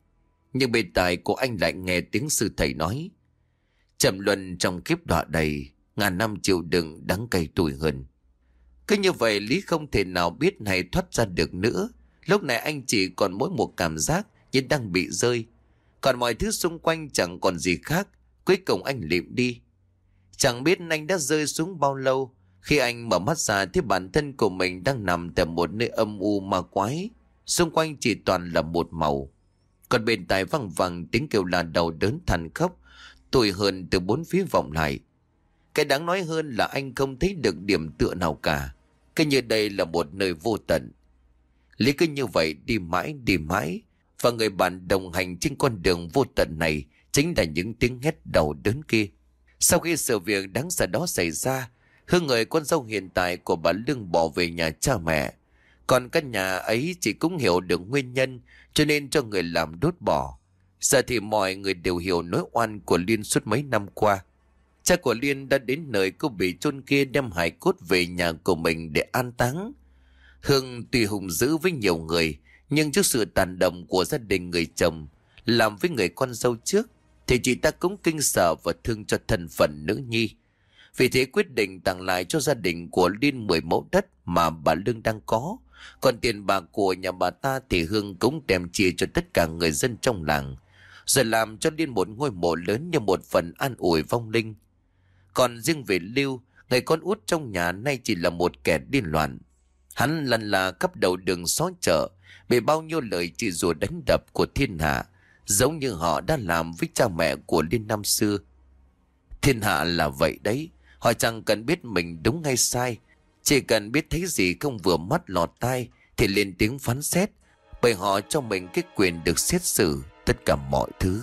Nhưng bên tai của anh lại nghe tiếng sư thầy nói. Trầm luân trong kiếp đọa đầy, ngàn năm chịu đựng đắng cay tuổi hơn. Cứ như vậy Lý không thể nào biết này thoát ra được nữa. Lúc này anh chỉ còn mỗi một cảm giác như đang bị rơi. Còn mọi thứ xung quanh chẳng còn gì khác. Cuối cùng anh lịm đi. Chẳng biết anh đã rơi xuống bao lâu. Khi anh mở mắt ra thì bản thân của mình đang nằm tại một nơi âm u ma quái. Xung quanh chỉ toàn là một màu. Còn bên tai văng vẳng tiếng kêu là đầu đớn than khóc. Tồi hơn từ bốn phía vọng lại. Cái đáng nói hơn là anh không thấy được điểm tựa nào cả. Cái như đây là một nơi vô tận. Lý cứ như vậy đi mãi đi mãi. Và người bạn đồng hành trên con đường vô tận này chính là những tiếng hét đầu đớn kia. Sau khi sự việc đáng sợ đó xảy ra, Hương người con dâu hiện tại của bà Lương bỏ về nhà cha mẹ. Còn căn nhà ấy chỉ cũng hiểu được nguyên nhân cho nên cho người làm đốt bỏ. Giờ thì mọi người đều hiểu nỗi oan của Liên suốt mấy năm qua. Cha của Liên đã đến nơi cô bị chôn kia đem hải cốt về nhà của mình để an táng. Hương tuy hùng dữ với nhiều người, nhưng trước sự tàn động của gia đình người chồng, làm với người con dâu trước, thì chị ta cũng kinh sợ và thương cho thân phận nữ nhi. Vì thế quyết định tặng lại cho gia đình của Liên 10 mẫu đất mà bà Lương đang có. Còn tiền bạc của nhà bà ta thì Hương cũng đem chia cho tất cả người dân trong làng. Rồi làm cho Liên một ngôi mộ lớn như một phần an ủi vong linh. Còn riêng về Lưu, người con út trong nhà nay chỉ là một kẻ điên loạn. Hắn lần là cấp đầu đường xó chợ, bị bao nhiêu lời chỉ rủa đánh đập của thiên hạ, giống như họ đã làm với cha mẹ của Liên năm xưa. Thiên hạ là vậy đấy, họ chẳng cần biết mình đúng hay sai, chỉ cần biết thấy gì không vừa mắt lọt tai thì lên tiếng phán xét, bởi họ cho mình cái quyền được xét xử tất cả mọi thứ.